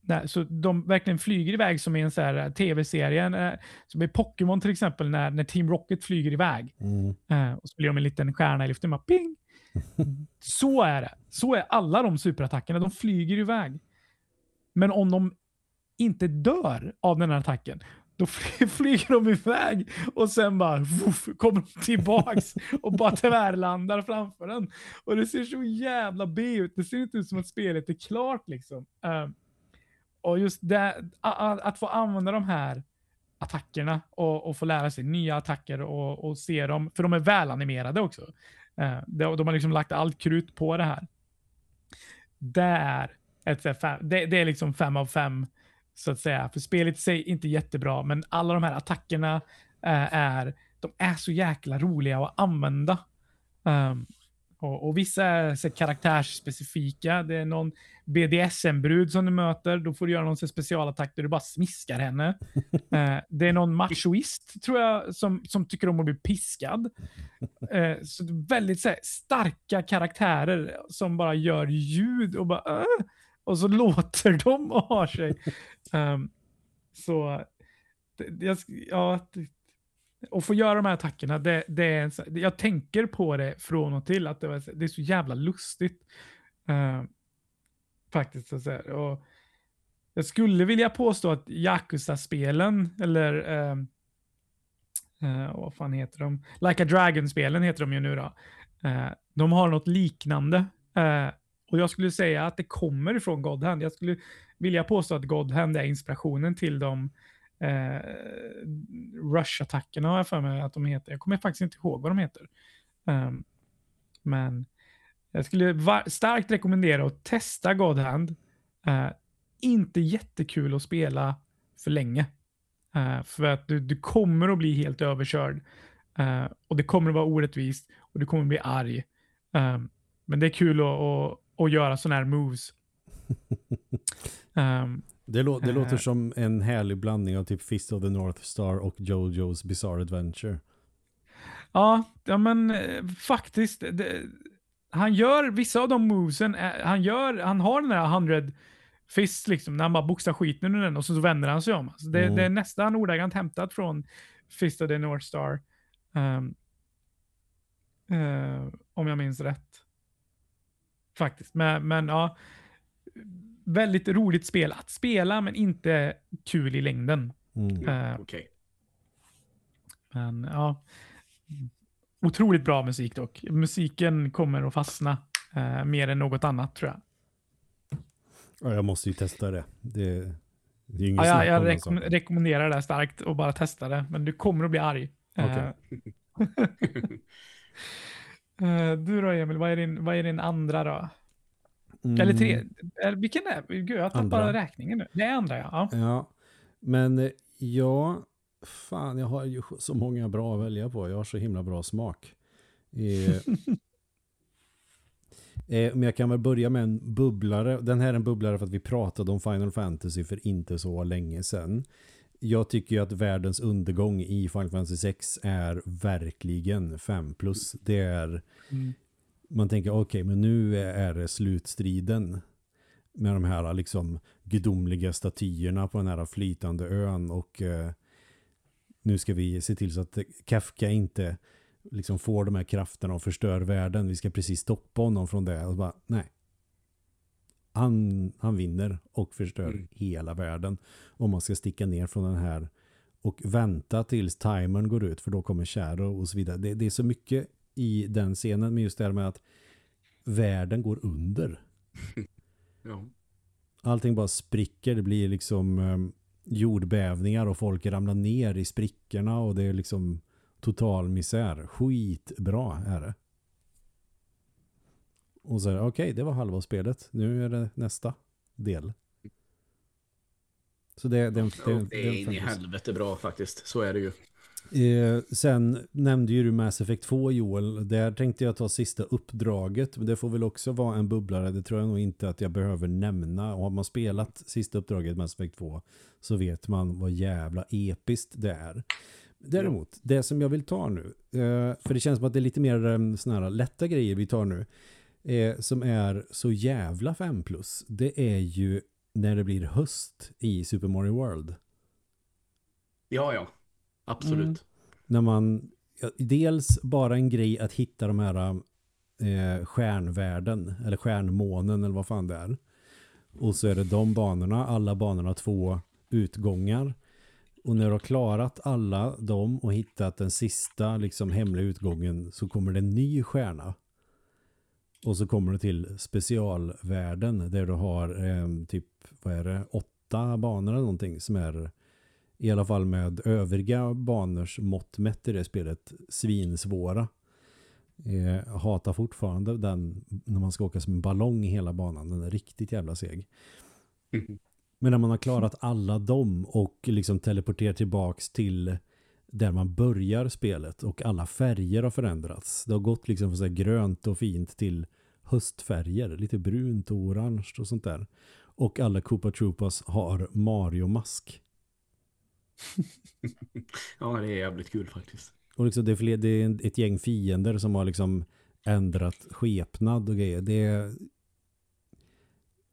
Där, så de verkligen flyger iväg som i en uh, tv-serie. Som i Pokémon till exempel när, när Team Rocket flyger iväg. Mm. och så blir de en liten stjärna i luften. Bara, ping! Så är det. Så är alla de superattackerna. De flyger iväg. Men om de inte dör av den här attacken, då flyger de iväg och sen bara woof, kommer de tillbaks och bara tvärlandar framför den. Och det ser så jävla B ut. Det ser inte ut som att spelet är klart liksom. Uh, och just det, att, att få använda de här attackerna och, och få lära sig nya attacker och, och se dem, för de är välanimerade också. Uh, de, de har liksom lagt allt krut på det här. Det är, ett, det, det är liksom fem av fem så att säga. För spelet i sig är inte jättebra, men alla de här attackerna uh, är, de är så jäkla roliga att använda. Um, och, och, vissa är så karaktärsspecifika. Det är någon BDSM-brud som du möter. Då får du göra någon specialattack där du bara smiskar henne. uh, det är någon machoist, tror jag, som, som tycker om att bli piskad. Uh, så väldigt så här, starka karaktärer som bara gör ljud och bara uh, och så låter de och har sig. Um, så jag, ja, och få göra de här attackerna, det, det är en, jag tänker på det från och till, att det, var, det är så jävla lustigt. Uh, faktiskt. Så att Och jag skulle vilja påstå att Yakuza-spelen, eller uh, uh, vad fan heter de? Like a Dragon-spelen heter de ju nu då. Uh, de har något liknande. Eh, och jag skulle säga att det kommer ifrån Godhand. Jag skulle vilja påstå att Godhand är inspirationen till de eh, Rush-attackerna har jag för mig att de heter. Jag kommer faktiskt inte ihåg vad de heter. Um, men jag skulle starkt rekommendera att testa Godhand. Uh, eh, inte jättekul att spela för länge. Uh, för att du, du, kommer att bli helt överkörd. Uh, och det kommer att vara orättvist och du kommer att bli arg. Um, men det är kul att, att, att göra sådana här moves. Um, det, lå det uh, låter som en härlig blandning av typ Fist of the North Star och Jojo's Bizarre Adventure. Ja, ja men eh, faktiskt. Det, han gör vissa av de movesen, eh, han, gör, han har den här 100 fist liksom, när han bara boxar skiten ur den och så, så vänder han sig om. Alltså det, mm. det är nästan ordagrant hämtat från Fist of the North Star. Um, uh, om jag minns rätt. Faktiskt. Men, men ja, väldigt roligt spel att spela, men inte kul i längden. Mm. Uh, Okej. Okay. Men ja, otroligt bra musik dock. Musiken kommer att fastna uh, mer än något annat tror jag. Ja, jag måste ju testa det. Det, det är inget ja, jag, jag rekom rekommenderar det starkt och bara testa det, men du kommer att bli arg. Okay. Uh, du då Emil, vad är, din, vad är din andra då? Mm. Eller tre. Vilken är Gud, jag tappar räkningen nu. Det är andra, ja. Ja, men eh, ja, fan, jag har ju så många bra att välja på. Jag har så himla bra smak. Eh, eh, men jag kan väl börja med en bubblare. Den här är en bubblare för att vi pratade om Final Fantasy för inte så länge sedan. Jag tycker ju att världens undergång i Final Fantasy 6 är verkligen 5 plus. Det är mm man tänker okej, okay, men nu är det slutstriden med de här liksom gudomliga statyerna på den här flytande ön och eh, nu ska vi se till så att Kafka inte liksom får de här krafterna och förstör världen. Vi ska precis stoppa honom från det. Och bara, nej. Han, han vinner och förstör mm. hela världen. Om man ska sticka ner från den här och vänta tills timern går ut för då kommer Shadow och så vidare. Det, det är så mycket i den scenen med just det här med att världen går under. ja. Allting bara spricker. Det blir liksom um, jordbävningar och folk ramlar ner i sprickorna och det är liksom total misär. Skitbra är det. Och så okej, okay, det var halva spelet. Nu är det nästa del. Så det, det, det, det, det är in i helvete bra faktiskt. Så är det ju. Eh, sen nämnde ju du Mass Effect 2 Joel. Där tänkte jag ta sista uppdraget. Men det får väl också vara en bubblare. Det tror jag nog inte att jag behöver nämna. Och har man spelat sista uppdraget Mass Effect 2 så vet man vad jävla episkt det är. Däremot, det som jag vill ta nu. Eh, för det känns som att det är lite mer eh, såna här lätta grejer vi tar nu. Eh, som är så jävla 5 plus. Det är ju när det blir höst i Super Mario World. Ja, ja. Absolut. Mm. när man ja, dels bara en grej att hitta de här eh, stjärnvärden eller stjärnmånen eller vad fan det är. Och så är det de banorna, alla banorna två utgångar. Och när du har klarat alla dem och hittat den sista liksom hemliga utgången så kommer det en ny stjärna. Och så kommer du till specialvärlden där du har eh, typ, vad är det, åtta banor eller någonting som är i alla fall med övriga banors mått mätt i det spelet svinsvåra. Eh, hatar fortfarande den när man ska åka som en ballong i hela banan. Den är riktigt jävla seg. Mhm. Men när man har klarat alla dem och liksom teleporterar tillbaks till där man börjar spelet och alla färger har förändrats. Det har gått liksom från så grönt och fint till höstfärger, lite brunt och orange och sånt där. Och alla Koopa Troopas har Mario-mask. Ja, det är jävligt kul faktiskt. Och liksom det, är fler, det är ett gäng fiender som har liksom ändrat skepnad och grejer. Det,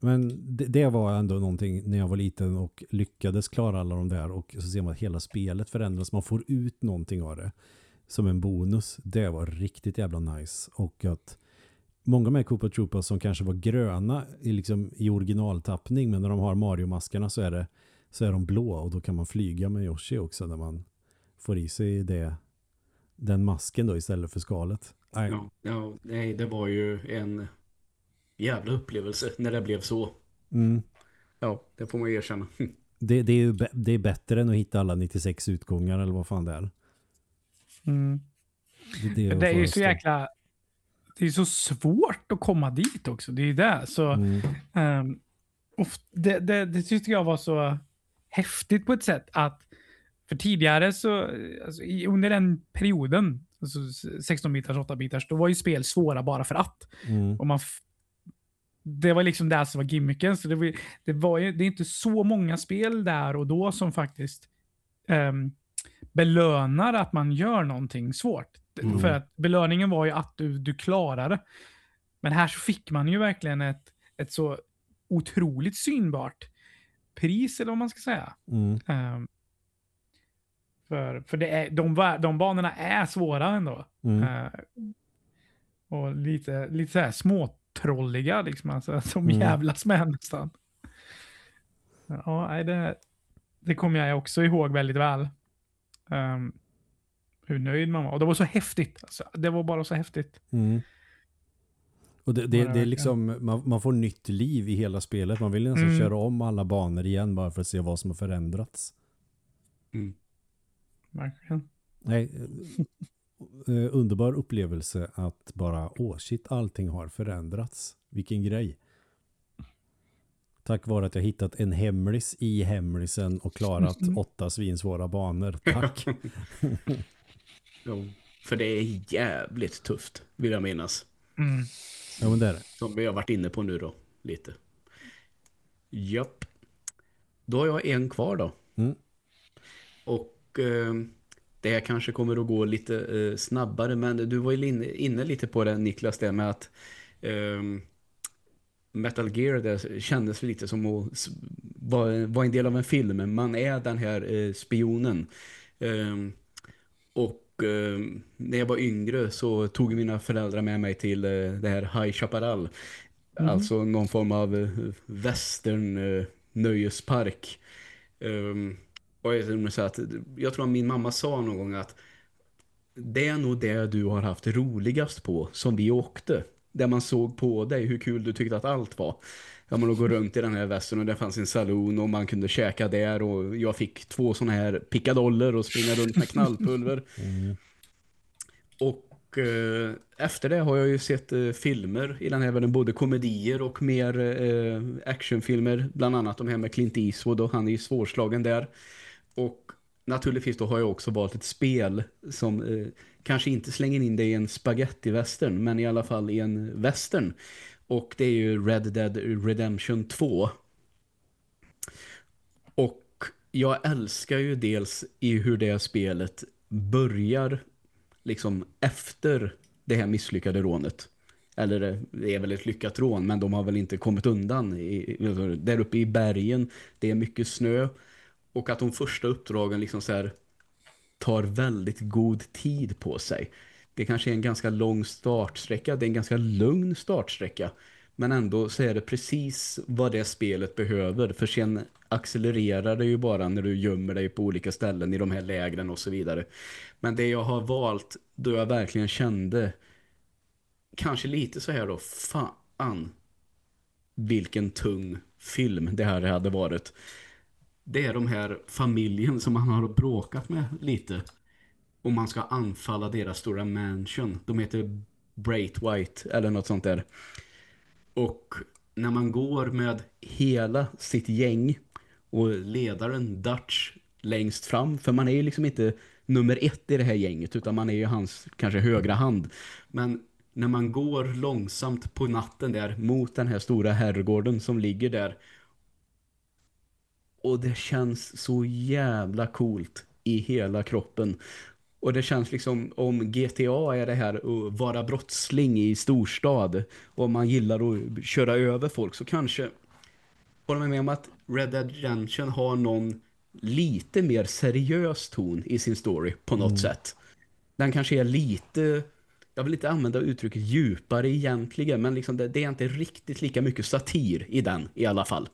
men det, det var ändå någonting när jag var liten och lyckades klara alla de där och så ser man att hela spelet förändras. Man får ut någonting av det som en bonus. Det var riktigt jävla nice. Och att många med Koopa Troopa som kanske var gröna i, liksom, i originaltappning men när de har Mario-maskerna så är det så är de blå och då kan man flyga med Yoshi också när man får i sig det, den masken då istället för skalet. Ja, ja, nej, det var ju en jävla upplevelse när det blev så. Mm. Ja, det får man ju erkänna. Det, det är ju det är bättre än att hitta alla 96 utgångar eller vad fan det är. Mm. Det, Det är ju så jäkla... Det är så svårt att komma dit också. Det är ju det. Så, Mm. f- det, det, det tyckte jag var så häftigt på ett sätt att för tidigare så, alltså, i, under den perioden, alltså 16-bitars, 8-bitars, då var ju spel svåra bara för att. Mm. Och man det var liksom det som var gimmicken. Så det, var, det, var ju, det är inte så många spel där och då som faktiskt ehm, belönar att man gör någonting svårt. Mm. För att belöningen var ju att du, du klarade. Men här så fick man ju verkligen ett, ett så otroligt synbart pris, eller vad man ska säga. Mm. Ehm, för för det är, de, de banorna är svåra ändå. Mm. Eh, och lite, lite så här småtrolliga, liksom, alltså, som Mm. jävlas med nästan. Ja, det, det kommer jag också ihåg väldigt väl. Ehm, hur nöjd man var. Och det var så häftigt. Alltså, det var bara så häftigt. Mm. Och det, det, det är liksom, man, man får nytt liv i hela spelet. Man vill nästan Mm. köra om alla banor igen bara för att se vad som har förändrats. Mm. Verkligen. Nej, underbar upplevelse att bara, åh shit, allting har förändrats. Vilken grej. Tack vare att jag hittat en hemlis i hemlisen och klarat åtta svinsvåra banor. Tack. Ja, för det är jävligt tufft, vill jag minnas. Mm. Ja, men det är det. Som vi har varit inne på nu då, lite. Japp. Då har jag en kvar då. Mm. Och eh, det här kanske kommer att gå lite eh, snabbare, men du var ju inne, inne lite på det Niklas, det med att eh, Metal Gear det kändes lite som att vara vara en del av en film. Man är den här eh, spionen. Eh, och eh, när jag var yngre så tog mina föräldrar med mig till eh, det här High Chaparral. Alltså någon form av eh, western eh, nöjespark. Um, och jag, så att, jag tror att min mamma sa någon gång att det är nog det du har haft roligast på som vi åkte. Där man såg på dig hur kul du tyckte att allt var. Ja, man går runt i den här västen och det fanns en saloon och man kunde käka där och jag fick två såna här pickadoller och springa runt med knallpulver. Mm. Och eh, efter det har jag ju sett eh, filmer i den här världen, både komedier och mer eh, actionfilmer. Bland annat de här med Clint Eastwood och han är ju svårslagen där. Och naturligtvis då har jag också valt ett spel som eh, kanske inte slänger in det i en spaghetti-western men i alla fall i en western. Och det är ju Red Dead Redemption 2. Och jag älskar ju dels i hur det spelet börjar liksom efter det här misslyckade rånet. Eller eh, det är väl ett lyckat rån men de har väl inte kommit undan. I, där uppe i bergen, det är mycket snö. Och att de första uppdragen liksom så här tar väldigt god tid på sig. Det kanske är en ganska lång startsträcka, det är en ganska lugn startsträcka. Men ändå så är det precis vad det spelet behöver. För sen accelererar det ju bara när du gömmer dig på olika ställen i de här lägren och så vidare. Men det jag har valt då jag verkligen kände kanske lite så här då, fan vilken tung film det här hade varit. Det är de här familjen som man har bråkat med lite. Och man ska anfalla deras stora mansion. De heter Bright White eller något sånt där. Och när man går med hela sitt gäng och ledaren Dutch längst fram, för man är ju liksom inte nummer ett i det här gänget utan man är ju hans kanske högra hand. Men när man går långsamt på natten där mot den här stora herrgården som ligger där och det känns så jävla coolt i hela kroppen. Och det känns liksom om GTA är det här att vara brottsling i storstad och man gillar att köra över folk så kanske håller man med om att Red Dead Redemption har någon lite mer seriös ton i sin story på något mm. sätt. Den kanske är lite, jag vill inte använda uttrycket djupare egentligen, men liksom det, det är inte riktigt lika mycket satir i den i alla fall.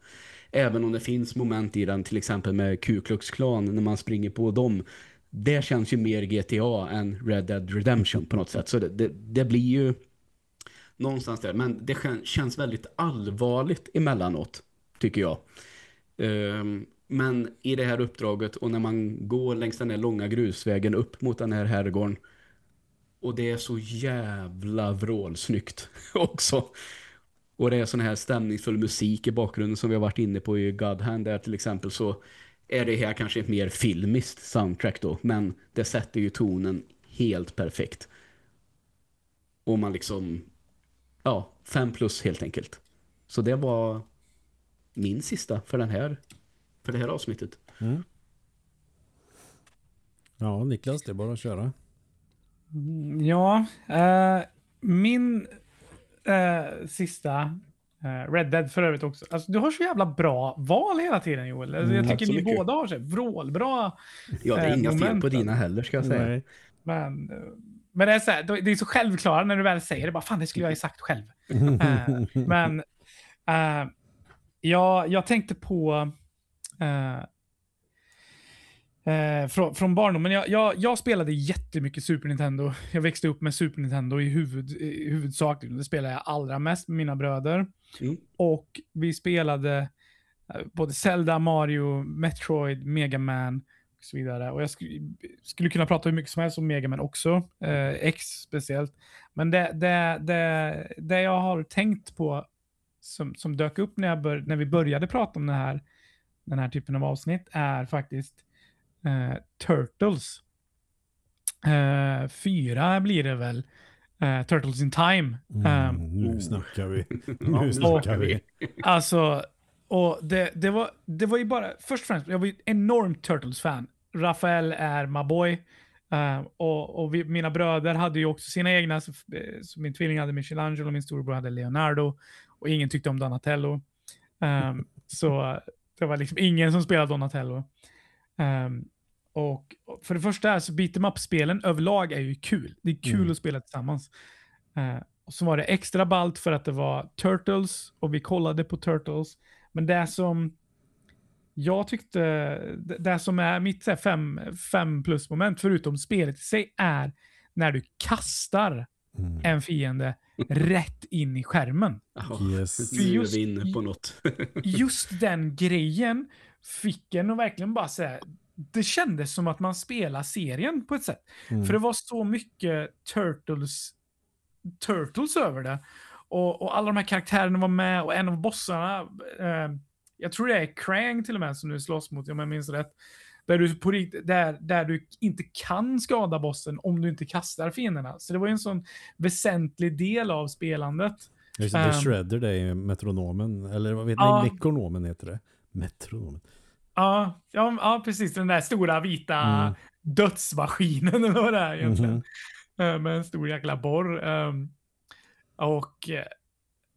Även om det finns moment i den till exempel med Ku Klux Klan när man springer på dem. Det känns ju mer GTA än Red Dead Redemption på något sätt. Så det, det, det blir ju någonstans där. Men det känns väldigt allvarligt emellanåt, tycker jag. Um, men i det här uppdraget och när man går längs den här långa grusvägen upp mot den här herrgården och det är så jävla vrålsnyggt också. Och det är sån här stämningsfull musik i bakgrunden som vi har varit inne på i Godhand där till exempel så är det här kanske ett mer filmiskt soundtrack då. Men det sätter ju tonen helt perfekt. Och man liksom ja, fem plus helt enkelt. Så det var min sista för den här för det här avsnittet. Mm. Ja, Niklas, det är bara att köra. Mm, ja, uh, min uh, sista uh, Red Dead för övrigt också. Alltså, du har så jävla bra val hela tiden, Joel. Alltså, jag mm, tycker ni båda har så vrålbra Ja, det är inga fel på dina heller, ska jag säga. Nej. Men, men det är så här, det är så självklara när du väl säger det. Bara, fan, det skulle jag ha sagt själv. men ja, jag tänkte på Eh, från, från barndomen. Jag, jag, jag, spelade jättemycket Super Nintendo. Jag växte upp med Super Nintendo i, huvud, i huvudsak. Det spelade jag allra mest med mina bröder. Mm. Och vi spelade eh, både Zelda, Mario, Metroid, Mega Man och så vidare. Och jag skulle, skulle kunna prata hur mycket som helst om Mega Man också. Eh, X speciellt. Men det, det, det, det jag har tänkt på som, som dök upp när, jag bör, när vi började prata om det här den här typen av avsnitt är faktiskt eh, Turtles. Eh, fyra blir det väl. Eh, Turtles in Time. Mm, ehm, nu snackar vi. Nu snackar vi. Alltså, och det, det, var, det var ju bara, först och främst, jag var ju enormt Turtles-fan. Rafael är my boy. Uh, och, och vi, mina bröder hade ju också sina egna, så, så min tvilling hade Michelangelo, min storebror hade Leonardo och ingen tyckte om Donatello. Um, så det var liksom ingen som spelade Donatello. Um, och för det första så beat'em up-spelen överlag är ju kul. Det är kul mm. att spela tillsammans. Uh, och så var det extra balt för att det var Turtles och vi kollade på Turtles. Men det som jag tyckte, det, det som är mitt här, fem, fem plus moment förutom spelet i sig är när du kastar mm. en fiende rätt in i skärmen. Oh, yes. Just, in på något. just den grejen fick en att verkligen bara säga det kändes som att man spelar serien på ett sätt. Mm. För det var så mycket Turtles, Turtles över det. Och, och, alla de här karaktärerna var med och en av bossarna, eh, jag tror det är Krang till och med som nu slåss mot, om jag minns rätt. Där du, på, där, där du inte kan skada bossen om du inte kastar fienderna. Så det var ju en sån väsentlig del av spelandet. Just det, Ehm. Shredder, det är metronomen. Eller vad vet Ja. Nej, mekonomen heter det. Metronomen. Ja, ja, ja, precis. Den där stora vita Mm. dödsmaskinen eller vad det är egentligen. Eh, Med en stor jäkla borr. ehm, och eh,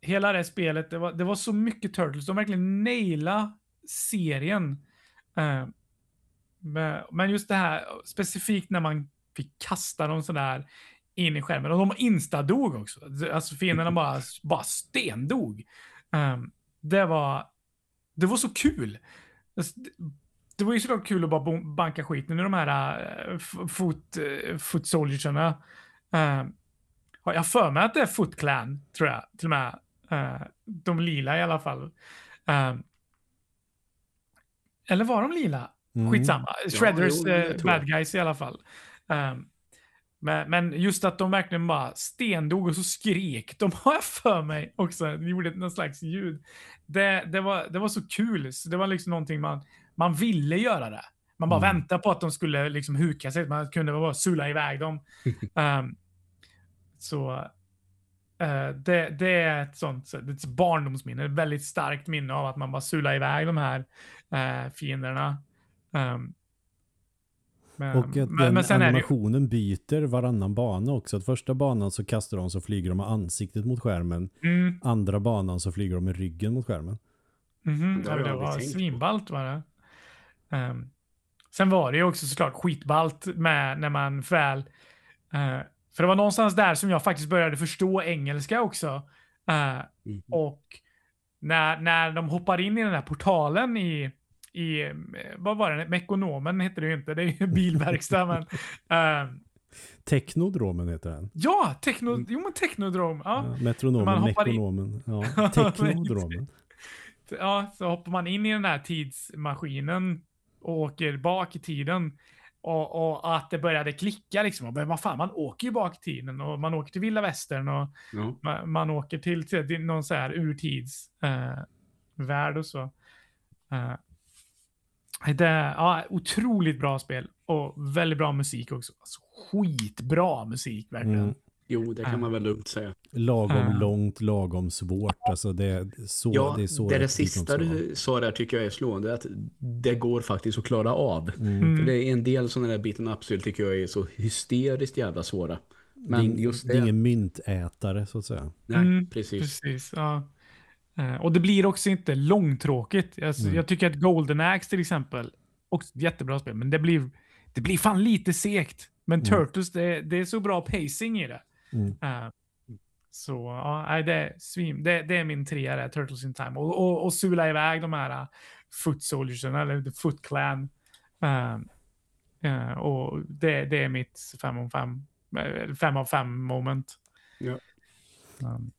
hela det spelet, det var, det var så mycket Turtles. De verkligen naila serien. Eh, men- men just det här, specifikt när man fick kasta dem sådär in i skärmen. Och de instadog också. Alltså fienderna bara, bara stendog. Ehm, det var det var så kul. Alltså, det- var ju såklart kul att bara banka skiten i de här uh, foot, uh, foot soldiersarna. Uh, har jag för mig att det är Foot Clan, tror jag. Till och med. Eh, de lila i alla fall. Eller var de lila? Mm. Skitsamma. Shredders jo, det eh, tror jag. bad guys i alla fall. Um, men, men just att de verkligen bara stendog och så skrek de har jag för mig också. De gjorde någon slags ljud. Det, det, var, det var så kul. Så det var liksom någonting man, man ville göra det. Man bara Mm. väntade på att de skulle liksom huka sig. Man kunde bara sula iväg dem. Ehm, så eh, det, det är ett sånt så det är ett barndomsminne. Ett väldigt starkt minne av att man bara sular iväg de här uh, fienderna. Ehm, men, Och att men, den men det ju- animationen byter varannan bana också. Att första banan så kastar de så flyger de med ansiktet mot skärmen. Mm, Andra banan så flyger de med ryggen mot skärmen. mhm, Det har ja, jag det var svinballt var det. Ehm, sen var det ju också såklart skitballt med när man väl... eh, för det var någonstans där som jag faktiskt började förstå engelska också. Eh, Mm. Och när, när de hoppar in i den här portalen i, i eh, vad var det, Mekonomen heter det ju inte, det är ju bilverkstad men. eh, Technodromen heter den. ja, techno, jo men Technodrome. Ja. Ja, metronomen, Man hoppar in- mekonomen. Ja, technodromen. ja, så hoppar man in i den här tidsmaskinen och åker bak i tiden. Och, och att det började klicka liksom. Men vad fan, man åker ju bak i tiden och man åker till vilda västern och Ja. man, man åker till, till någon så här urtids eh, och så. Eh, det är ja, otroligt bra spel och väldigt bra musik också. Alltså, skitbra musik verkligen. Mm. Jo, det kan man väl lugnt säga. Lagom Ah. långt, lagom svårt. Alltså det är så, Ja, det är så det, det sista vara. du sa där tycker jag är slående. Att det går faktiskt att klara av. Mm. För det är en del sådana där biten absolut tycker jag är så hysteriskt jävla svåra. Men det, är, just det är ingen myntätare så att säga. Nej, Mm, precis. Precis, ja. Eh, Och det blir också inte långtråkigt. Alltså, Mm. Jag tycker att Golden Axe till exempel, också ett jättebra spel, men det blir, det blir fan lite segt. Men Mm. Turtles, det, det är så bra pacing i det. Mm. Eh, så ja, det, är svim, det, det är min trea där, Turtles in Time. Och, och, och sula iväg de här uh, Foot Soldiersen, eller The Foot Clan. Eh, eh, och det, det är mitt fem av fem, eh, fem av fem moment. Ja. Um,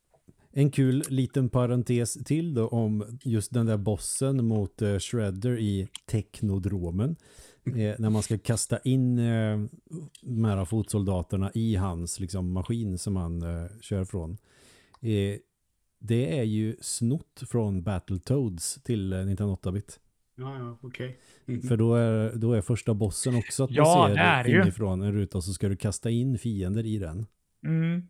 En kul liten parentes till då om just den där bossen mot eh, Shredder i Technodromen. Eh, när man ska kasta in eh, de här fotsoldaterna i hans liksom, maskin som han eh, kör från. Eh, det är ju snott från Battletoads till eh, Nintendo 8-bit. Ja, ja, okej. Mhm. För då är, då är första bossen också att Ja, man ser det det ju. inifrån en ruta och så ska du kasta in fiender i den. mm.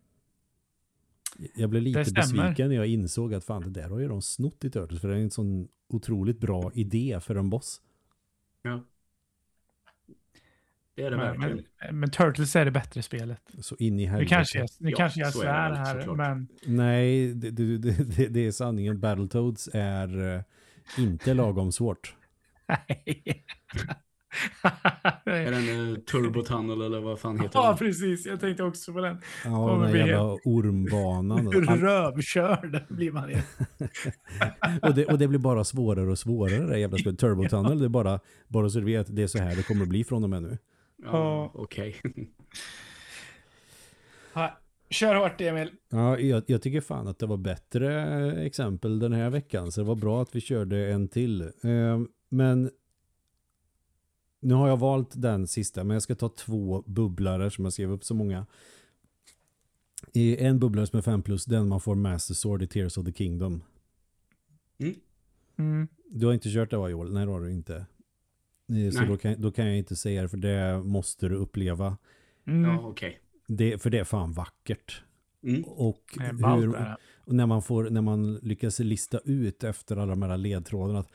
Jag blev lite Det besviken när jag insåg att fan det där har ju de snott i Turtles för det är en sån otroligt bra idé för en boss. Ja. Det är det Men, verkligen. men, men Turtles är det bättre spelet. Så in i Nu helvete. kanske jag, nu Ja, kanske jag det svär väl, här, såklart. men... Nej, det, det, det, det är sanningen. Battletoads är eh, inte lagom svårt. Nej. Är det en uh, turbotunnel eller vad fan heter ja, den? precis. Jag tänkte också på den. Ja, Kommer den där jävla ormbanan. All- Rövkörd blir man ju. och, det, och det blir bara svårare och svårare det där jävla spelet. Turbo Tunnel, det är bara, bara så du vet, det är så här det kommer att bli från och med nu. Ja, okej. Ja, Kör hårt Emil. Ja, jag, jag tycker fan att det var bättre exempel den här veckan. Så det var bra att vi körde en till. Eh, men nu har jag valt den sista. Men jag ska ta två bubblare som jag skrev upp så många. I en bubblare som är 5 plus, den man får Master Sword i Tears of the Kingdom. Mm. Du har inte kört det va Joel? Nej det har du inte. Eh, Så Nej. då kan, då kan jag inte säga det, för det måste du uppleva. Mm. Ja, okej. Det, för det är fan vackert. Mm. Och, hur, och när, man får, när man lyckas lista ut efter alla de här ledtrådarna att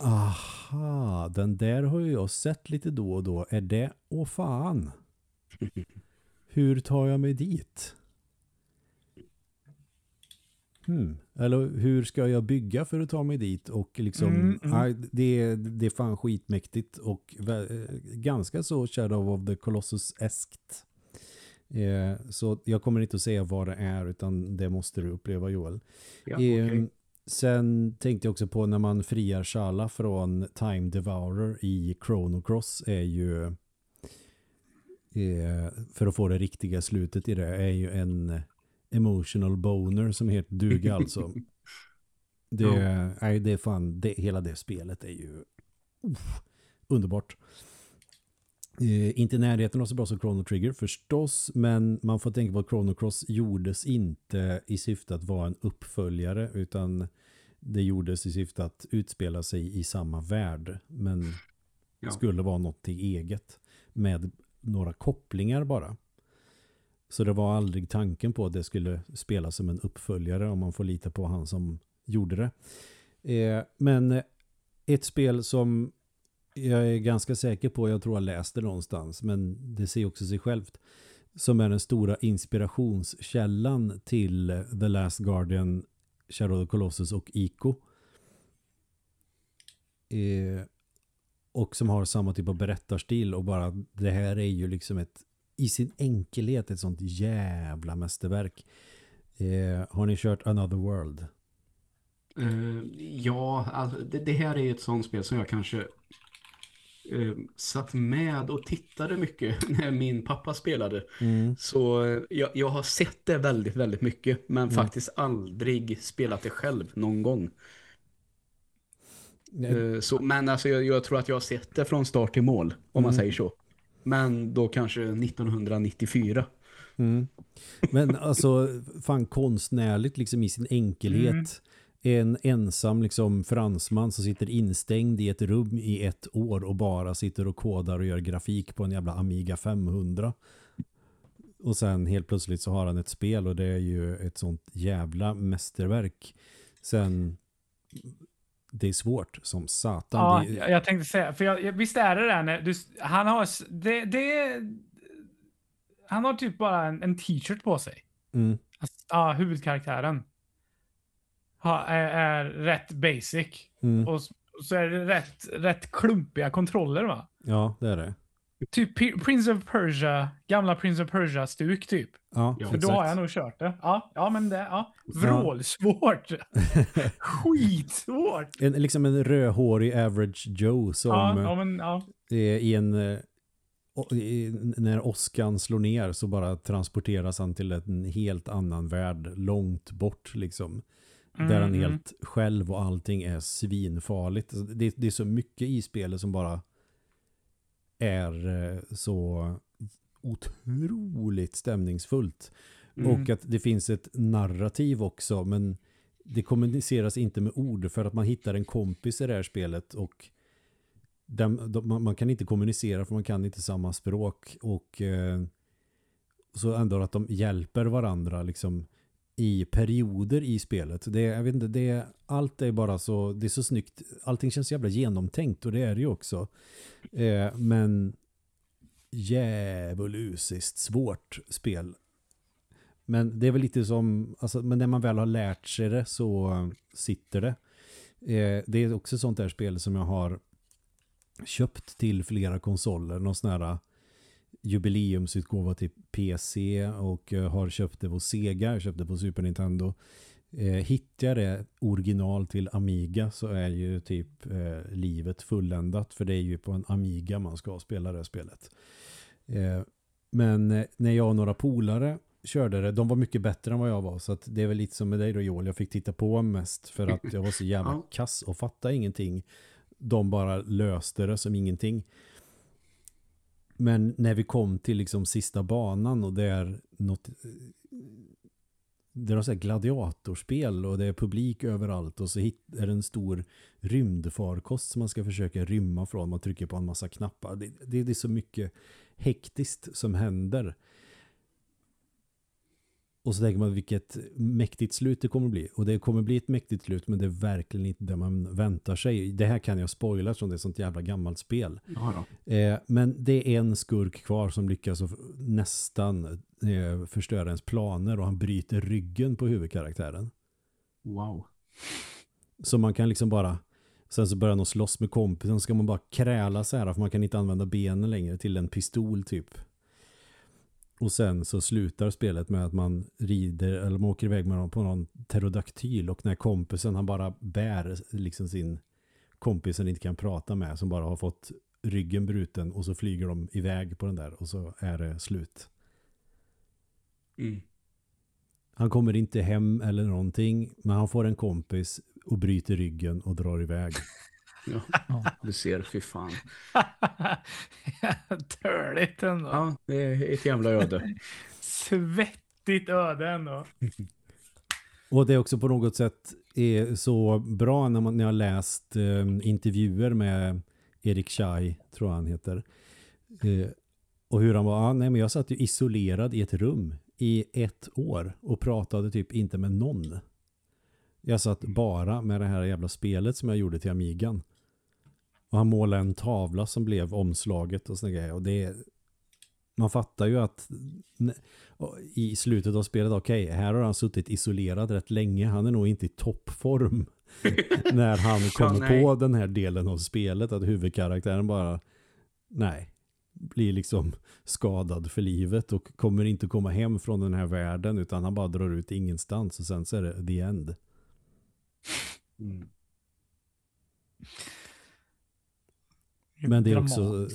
aha, den där har ju jag sett lite då och då. Är det, åh fan. Hur tar jag mig dit? Hmm. Eller hur ska jag bygga för att ta mig dit? Och liksom, Mm, mm. aj, det, det är fan skitmäktigt och eh, ganska så Shadow of the Colossus-eskt. Eh, så jag kommer inte att säga vad det är utan det måste du uppleva Joel. Ja, Eh, okej. Sen tänkte jag också på när man friar Shala från Time Devourer i Chrono Cross är ju eh, för att få det riktiga slutet i det är ju en emotional boner som heter duga alltså. Det, Ja. nej, det är fan, det, hela det spelet är ju uff, underbart. Eh, inte i närheten av så bra som Chrono Trigger förstås, men man får tänka på att Chrono Cross gjordes inte i syfte att vara en uppföljare, utan det gjordes i syfte att utspela sig i samma värld, men Ja. skulle vara något eget med några kopplingar bara. Så det var aldrig tanken på att det skulle spelas som en uppföljare om man får lita på han som gjorde det. Eh, men ett spel som jag är ganska säker på, jag tror jag läste någonstans, men det ser också sig självt, som är den stora inspirationskällan till The Last Guardian, Shadow of the Colossus och Ico. Eh, och som har samma typ av berättarstil och bara det här är ju liksom ett i sin enkelhet ett sånt jävla mästerverk. Eh, har ni kört Another World? Uh, ja, alltså, det, det här är ju ett sånt spel som jag kanske eh, satt med och tittade mycket när min pappa spelade. Mm. Så eh, jag, jag har sett det väldigt, väldigt mycket, men Mm. faktiskt aldrig spelat det själv någon gång. Eh, så, men alltså, jag, jag tror att jag har sett det från start till mål, om man Mm. säger så. Men då kanske 1994. Mm. Men alltså fan konstnärligt liksom i sin enkelhet. En ensam liksom fransman som sitter instängd i ett rum i ett år och bara sitter och kodar och gör grafik på en jävla Amiga 500. Och sen helt plötsligt så har han ett spel och det är ju ett sånt jävla mästerverk. Sen det är svårt som satan. Ja, det, jag jag tänkte säga, för jag, visst är det där när du, han har, det, det, han har typ bara en, en t-shirt på sig. mm, Alltså, ja, huvudkaraktären. Ha, är, är rätt basic. mm, Och så är det rätt, rätt klumpiga kontroller va? ja, det är det. Typ P- Prince of Persia, gamla Prince of Persia-stuk typ. Ja, För då har jag nog kört det. Ja, ja men det, ja. Vrålsvårt. Skitsvårt. En, liksom en rödhårig average Joe som Ja, eh, ja, men ja. i en eh, i, när åskan slår ner så bara transporteras han till en helt annan värld långt bort liksom. Där han är Mm, helt själv och allting är svinfarligt. Alltså, Det, det är så mycket i spelet som bara är eh, så otroligt stämningsfullt. Mm. Och att det finns ett narrativ också, men det kommuniceras inte med ord för att man hittar en kompis i det här spelet och den, de, man, man kan inte kommunicera för man kan inte samma språk och eh, så ändå att de hjälper varandra liksom i perioder i spelet. Det, jag vet inte, det allt är bara så, det är så snyggt, allting känns jävla genomtänkt och det är det ju också. Eh, men djävulusiskt svårt spel. Men det är väl lite som, alltså, men när man väl har lärt sig det så sitter det. Eh, det är också sånt där spel som jag har köpt till flera konsoler. Någon sån här jubileumsutgåva till PC och eh, har köpt det på Sega, jag köpte på Super Nintendo. Eh, hittar jag det original till Amiga så är ju typ eh, livet fulländat för det är ju på en Amiga man ska spela det spelet. Eh, men eh, när jag och några polare körde det, de var mycket bättre än vad jag var så att det är väl lite som med dig då Joel, jag fick titta på mest för att jag var så jävla kass och fattade ingenting. De bara löste det som ingenting. Men när vi kom till liksom sista banan och det är något det är så här gladiatorspel och det är publik överallt och så är det en stor rymdfarkost som man ska försöka rymma från. Man trycker på en massa knappar. Det, det, det är så mycket hektiskt som händer. Och så tänker man vilket mäktigt slut det kommer bli. Och det kommer bli ett mäktigt slut men det är verkligen inte det man väntar sig. Det här kan jag spoila som det är sånt jävla gammalt spel. Eh, men det är en skurk kvar som lyckas nästan eh, förstöra ens planer och han bryter ryggen på huvudkaraktären. Wow. Så man kan liksom bara Sen så börjar de slåss med kompisen så ska man bara kräla så här för man kan inte använda benen längre till en pistol typ. Och sen så slutar spelet med att man rider eller man åker iväg med dem på någon pterodaktyl och när kompisen han bara bär liksom sin kompisen inte kan prata med som bara har fått ryggen bruten och så flyger de iväg på den där och så är det slut. Mm. Han kommer inte hem eller någonting men han får en kompis och bryter ryggen och drar iväg. Ja, du ser, fy fan. Törligt ändå. Ja, det är ett jävla öde. Svettigt öde ändå. Och det är också på något sätt är så bra när man när jag har läst eh, intervjuer med Erik Chai, tror jag han heter. Eh, och hur han var, ah, nej men jag satt ju isolerad i ett rum i ett år och pratade typ inte med någon. Jag satt bara med det här jävla spelet som jag gjorde till Amigan. Och han målade en tavla som blev omslaget och sådana grejer. Och det man fattar ju att i slutet av spelet, okej, okay, här har han suttit isolerad rätt länge. Han är nog inte i toppform när han kommer ja, på den här delen av spelet. Att huvudkaraktären bara, nej, blir liksom skadad för livet och kommer inte komma hem från den här världen utan han bara drar ut ingenstans och sen så är det the end. Mm. Men det är också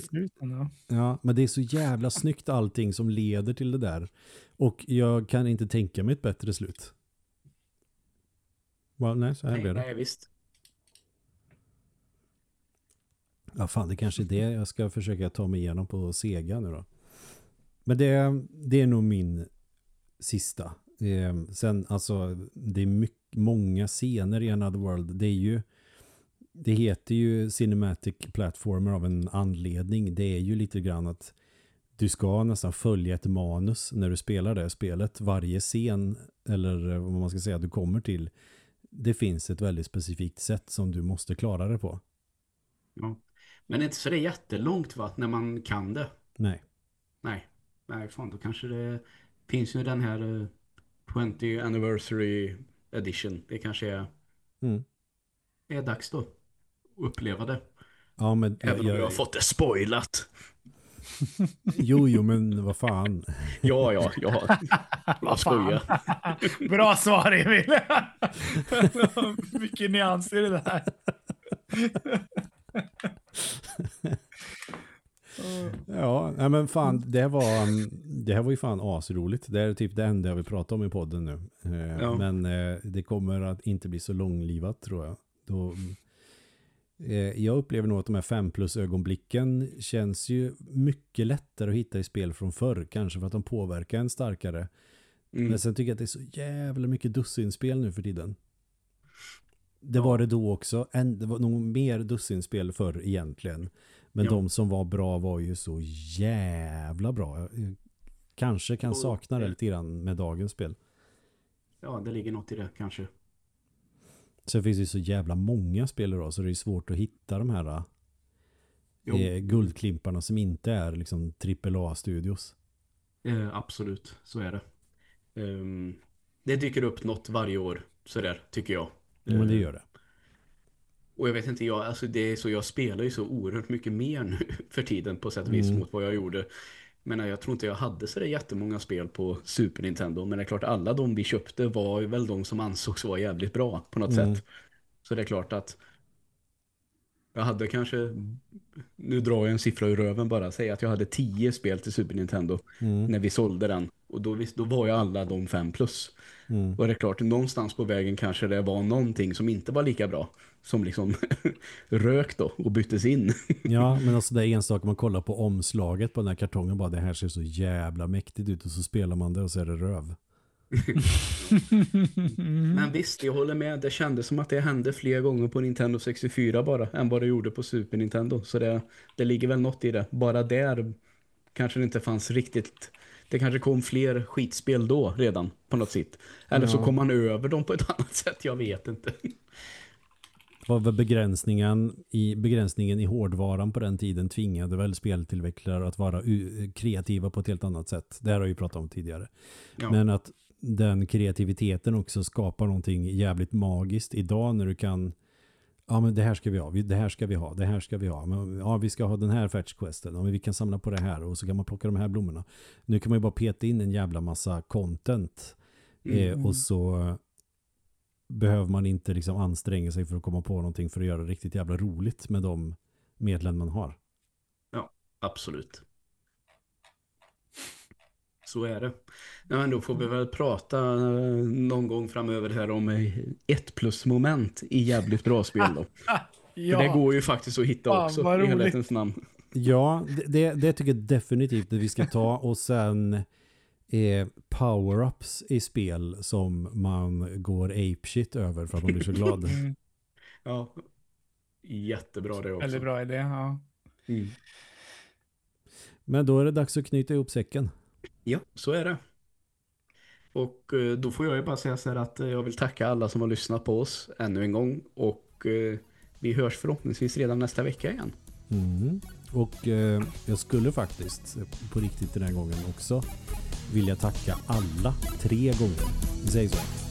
ja, men det är så jävla snyggt allting som leder till det där. Och jag kan inte tänka mig ett bättre slut. Well, nej, så här nej, blir det. Nej, visst. Ja, fan, det kanske är det jag ska försöka ta mig igenom på Sega nu då. Men det, det är nog min sista. Eh, sen, alltså, det är mycket, många scener i Another World. Det är ju det heter ju Cinematic Platformer av en anledning. Det är ju lite grann att du ska nästan följa ett manus när du spelar det spelet. Varje scen eller vad man ska säga du kommer till det finns ett väldigt specifikt sätt som du måste klara det på. Ja. Men inte så det är jättelångt va, när man kan det. Nej. Nej, nej fan då kanske det finns ju den här 20 eh, anniversary edition. Det kanske är, mm. är dags då uppleva det. Ja, men, Även om jag, jag har fått det spoilat. Jo, jo, men vad fan. Ja, ja, ja. Jag skojar. Bra svar, Emil. Mycket nyanser i det där. Ja, men fan, det var, det här var ju fan asroligt. Det är typ det enda jag vill prata om i podden nu. Eh, ja. Men eh, det kommer att inte bli så långlivat tror jag. Då jag upplever nog att de här 5 plus ögonblicken känns ju mycket lättare att hitta i spel från förr. Kanske för att de påverkar en starkare. Mm. Men sen tycker jag att det är så jävla mycket dussinspel nu för tiden. Det ja. var det då också. En, det var nog mer dussinspel förr egentligen. Men ja. de som var bra var ju så jävla bra. Jag kanske kan sakna det lite grann med dagens spel. Ja, det ligger något i det kanske. Sen finns det så jävla många spel då så det är svårt att hitta de här eh, guldklimparna som inte är liksom AAA-studios. Eh, absolut, så är det. Um, det dyker upp något varje år, sådär, tycker jag. Men det gör det. Och jag vet inte, jag, alltså det är så, jag spelar ju så oerhört mycket mer nu för tiden på sätt och vis mm. mot vad jag gjorde. Men jag tror inte jag hade så jättemånga spel på Super Nintendo. Men det är klart alla de vi köpte var väl de som ansågs vara jävligt bra på något mm. sätt. Så det är klart att jag hade kanske, nu drar jag en siffra ur röven bara, säg att jag hade tio spel till Super Nintendo mm. när vi sålde den. Och då, då var ju alla de fem plus. Mm. Och det är klart, någonstans på vägen kanske det var någonting som inte var lika bra. Som liksom rök då och byttes in. ja, men alltså det är en sak man kollar på omslaget på den här kartongen. Bara det här ser så jävla mäktigt ut och så spelar man det och så är det röv. Men visst, jag håller med. Det kändes som att det hände fler gånger på Nintendo 64 bara än vad det gjorde på Super Nintendo. Så det, det ligger väl något i det. Bara där kanske det inte fanns riktigt... Det kanske kom fler skitspel då redan på något sätt. Eller så Ja. kom man över dem på ett annat sätt, jag vet inte. Vad var begränsningen i, begränsningen i hårdvaran på den tiden tvingade väl speltillverkare att vara kreativa på ett helt annat sätt. Det här har vi pratat om tidigare. Ja. Men att den kreativiteten också skapar någonting jävligt magiskt idag när du kan ja men det här ska vi ha, det här ska vi ha, det här ska vi ha. Men, ja vi ska ha den här fetchquesten, ja, men vi kan samla på det här och så kan man plocka de här blommorna. Nu kan man ju bara peta in en jävla massa content eh, Mm. och så behöver man inte liksom anstränga sig för att komma på någonting för att göra det riktigt jävla roligt med de medlen man har. Absolut. Så är det. Nej, men då får vi väl prata eh, någon gång framöver här om eh, ett plus moment i jävligt bra spel då. ja. För det går ju faktiskt att hitta Fan, också i helhetens namn. Ja, det, det, det tycker jag definitivt att vi ska ta och sen eh, power-ups i spel som man går apeshit över för att man blir så glad. Mm, Ja. Jättebra det också. väldigt bra idé. Ja. Mm. Men då är det dags att knyta ihop säcken. Ja, så är det. Och eh, då får jag ju bara säga så här att eh, jag vill tacka alla som har lyssnat på oss ännu en gång. Och eh, vi hörs förhoppningsvis redan nästa vecka igen. Mm. Och eh, jag skulle faktiskt på riktigt den här gången också vilja tacka alla tre gånger. Vi säger så.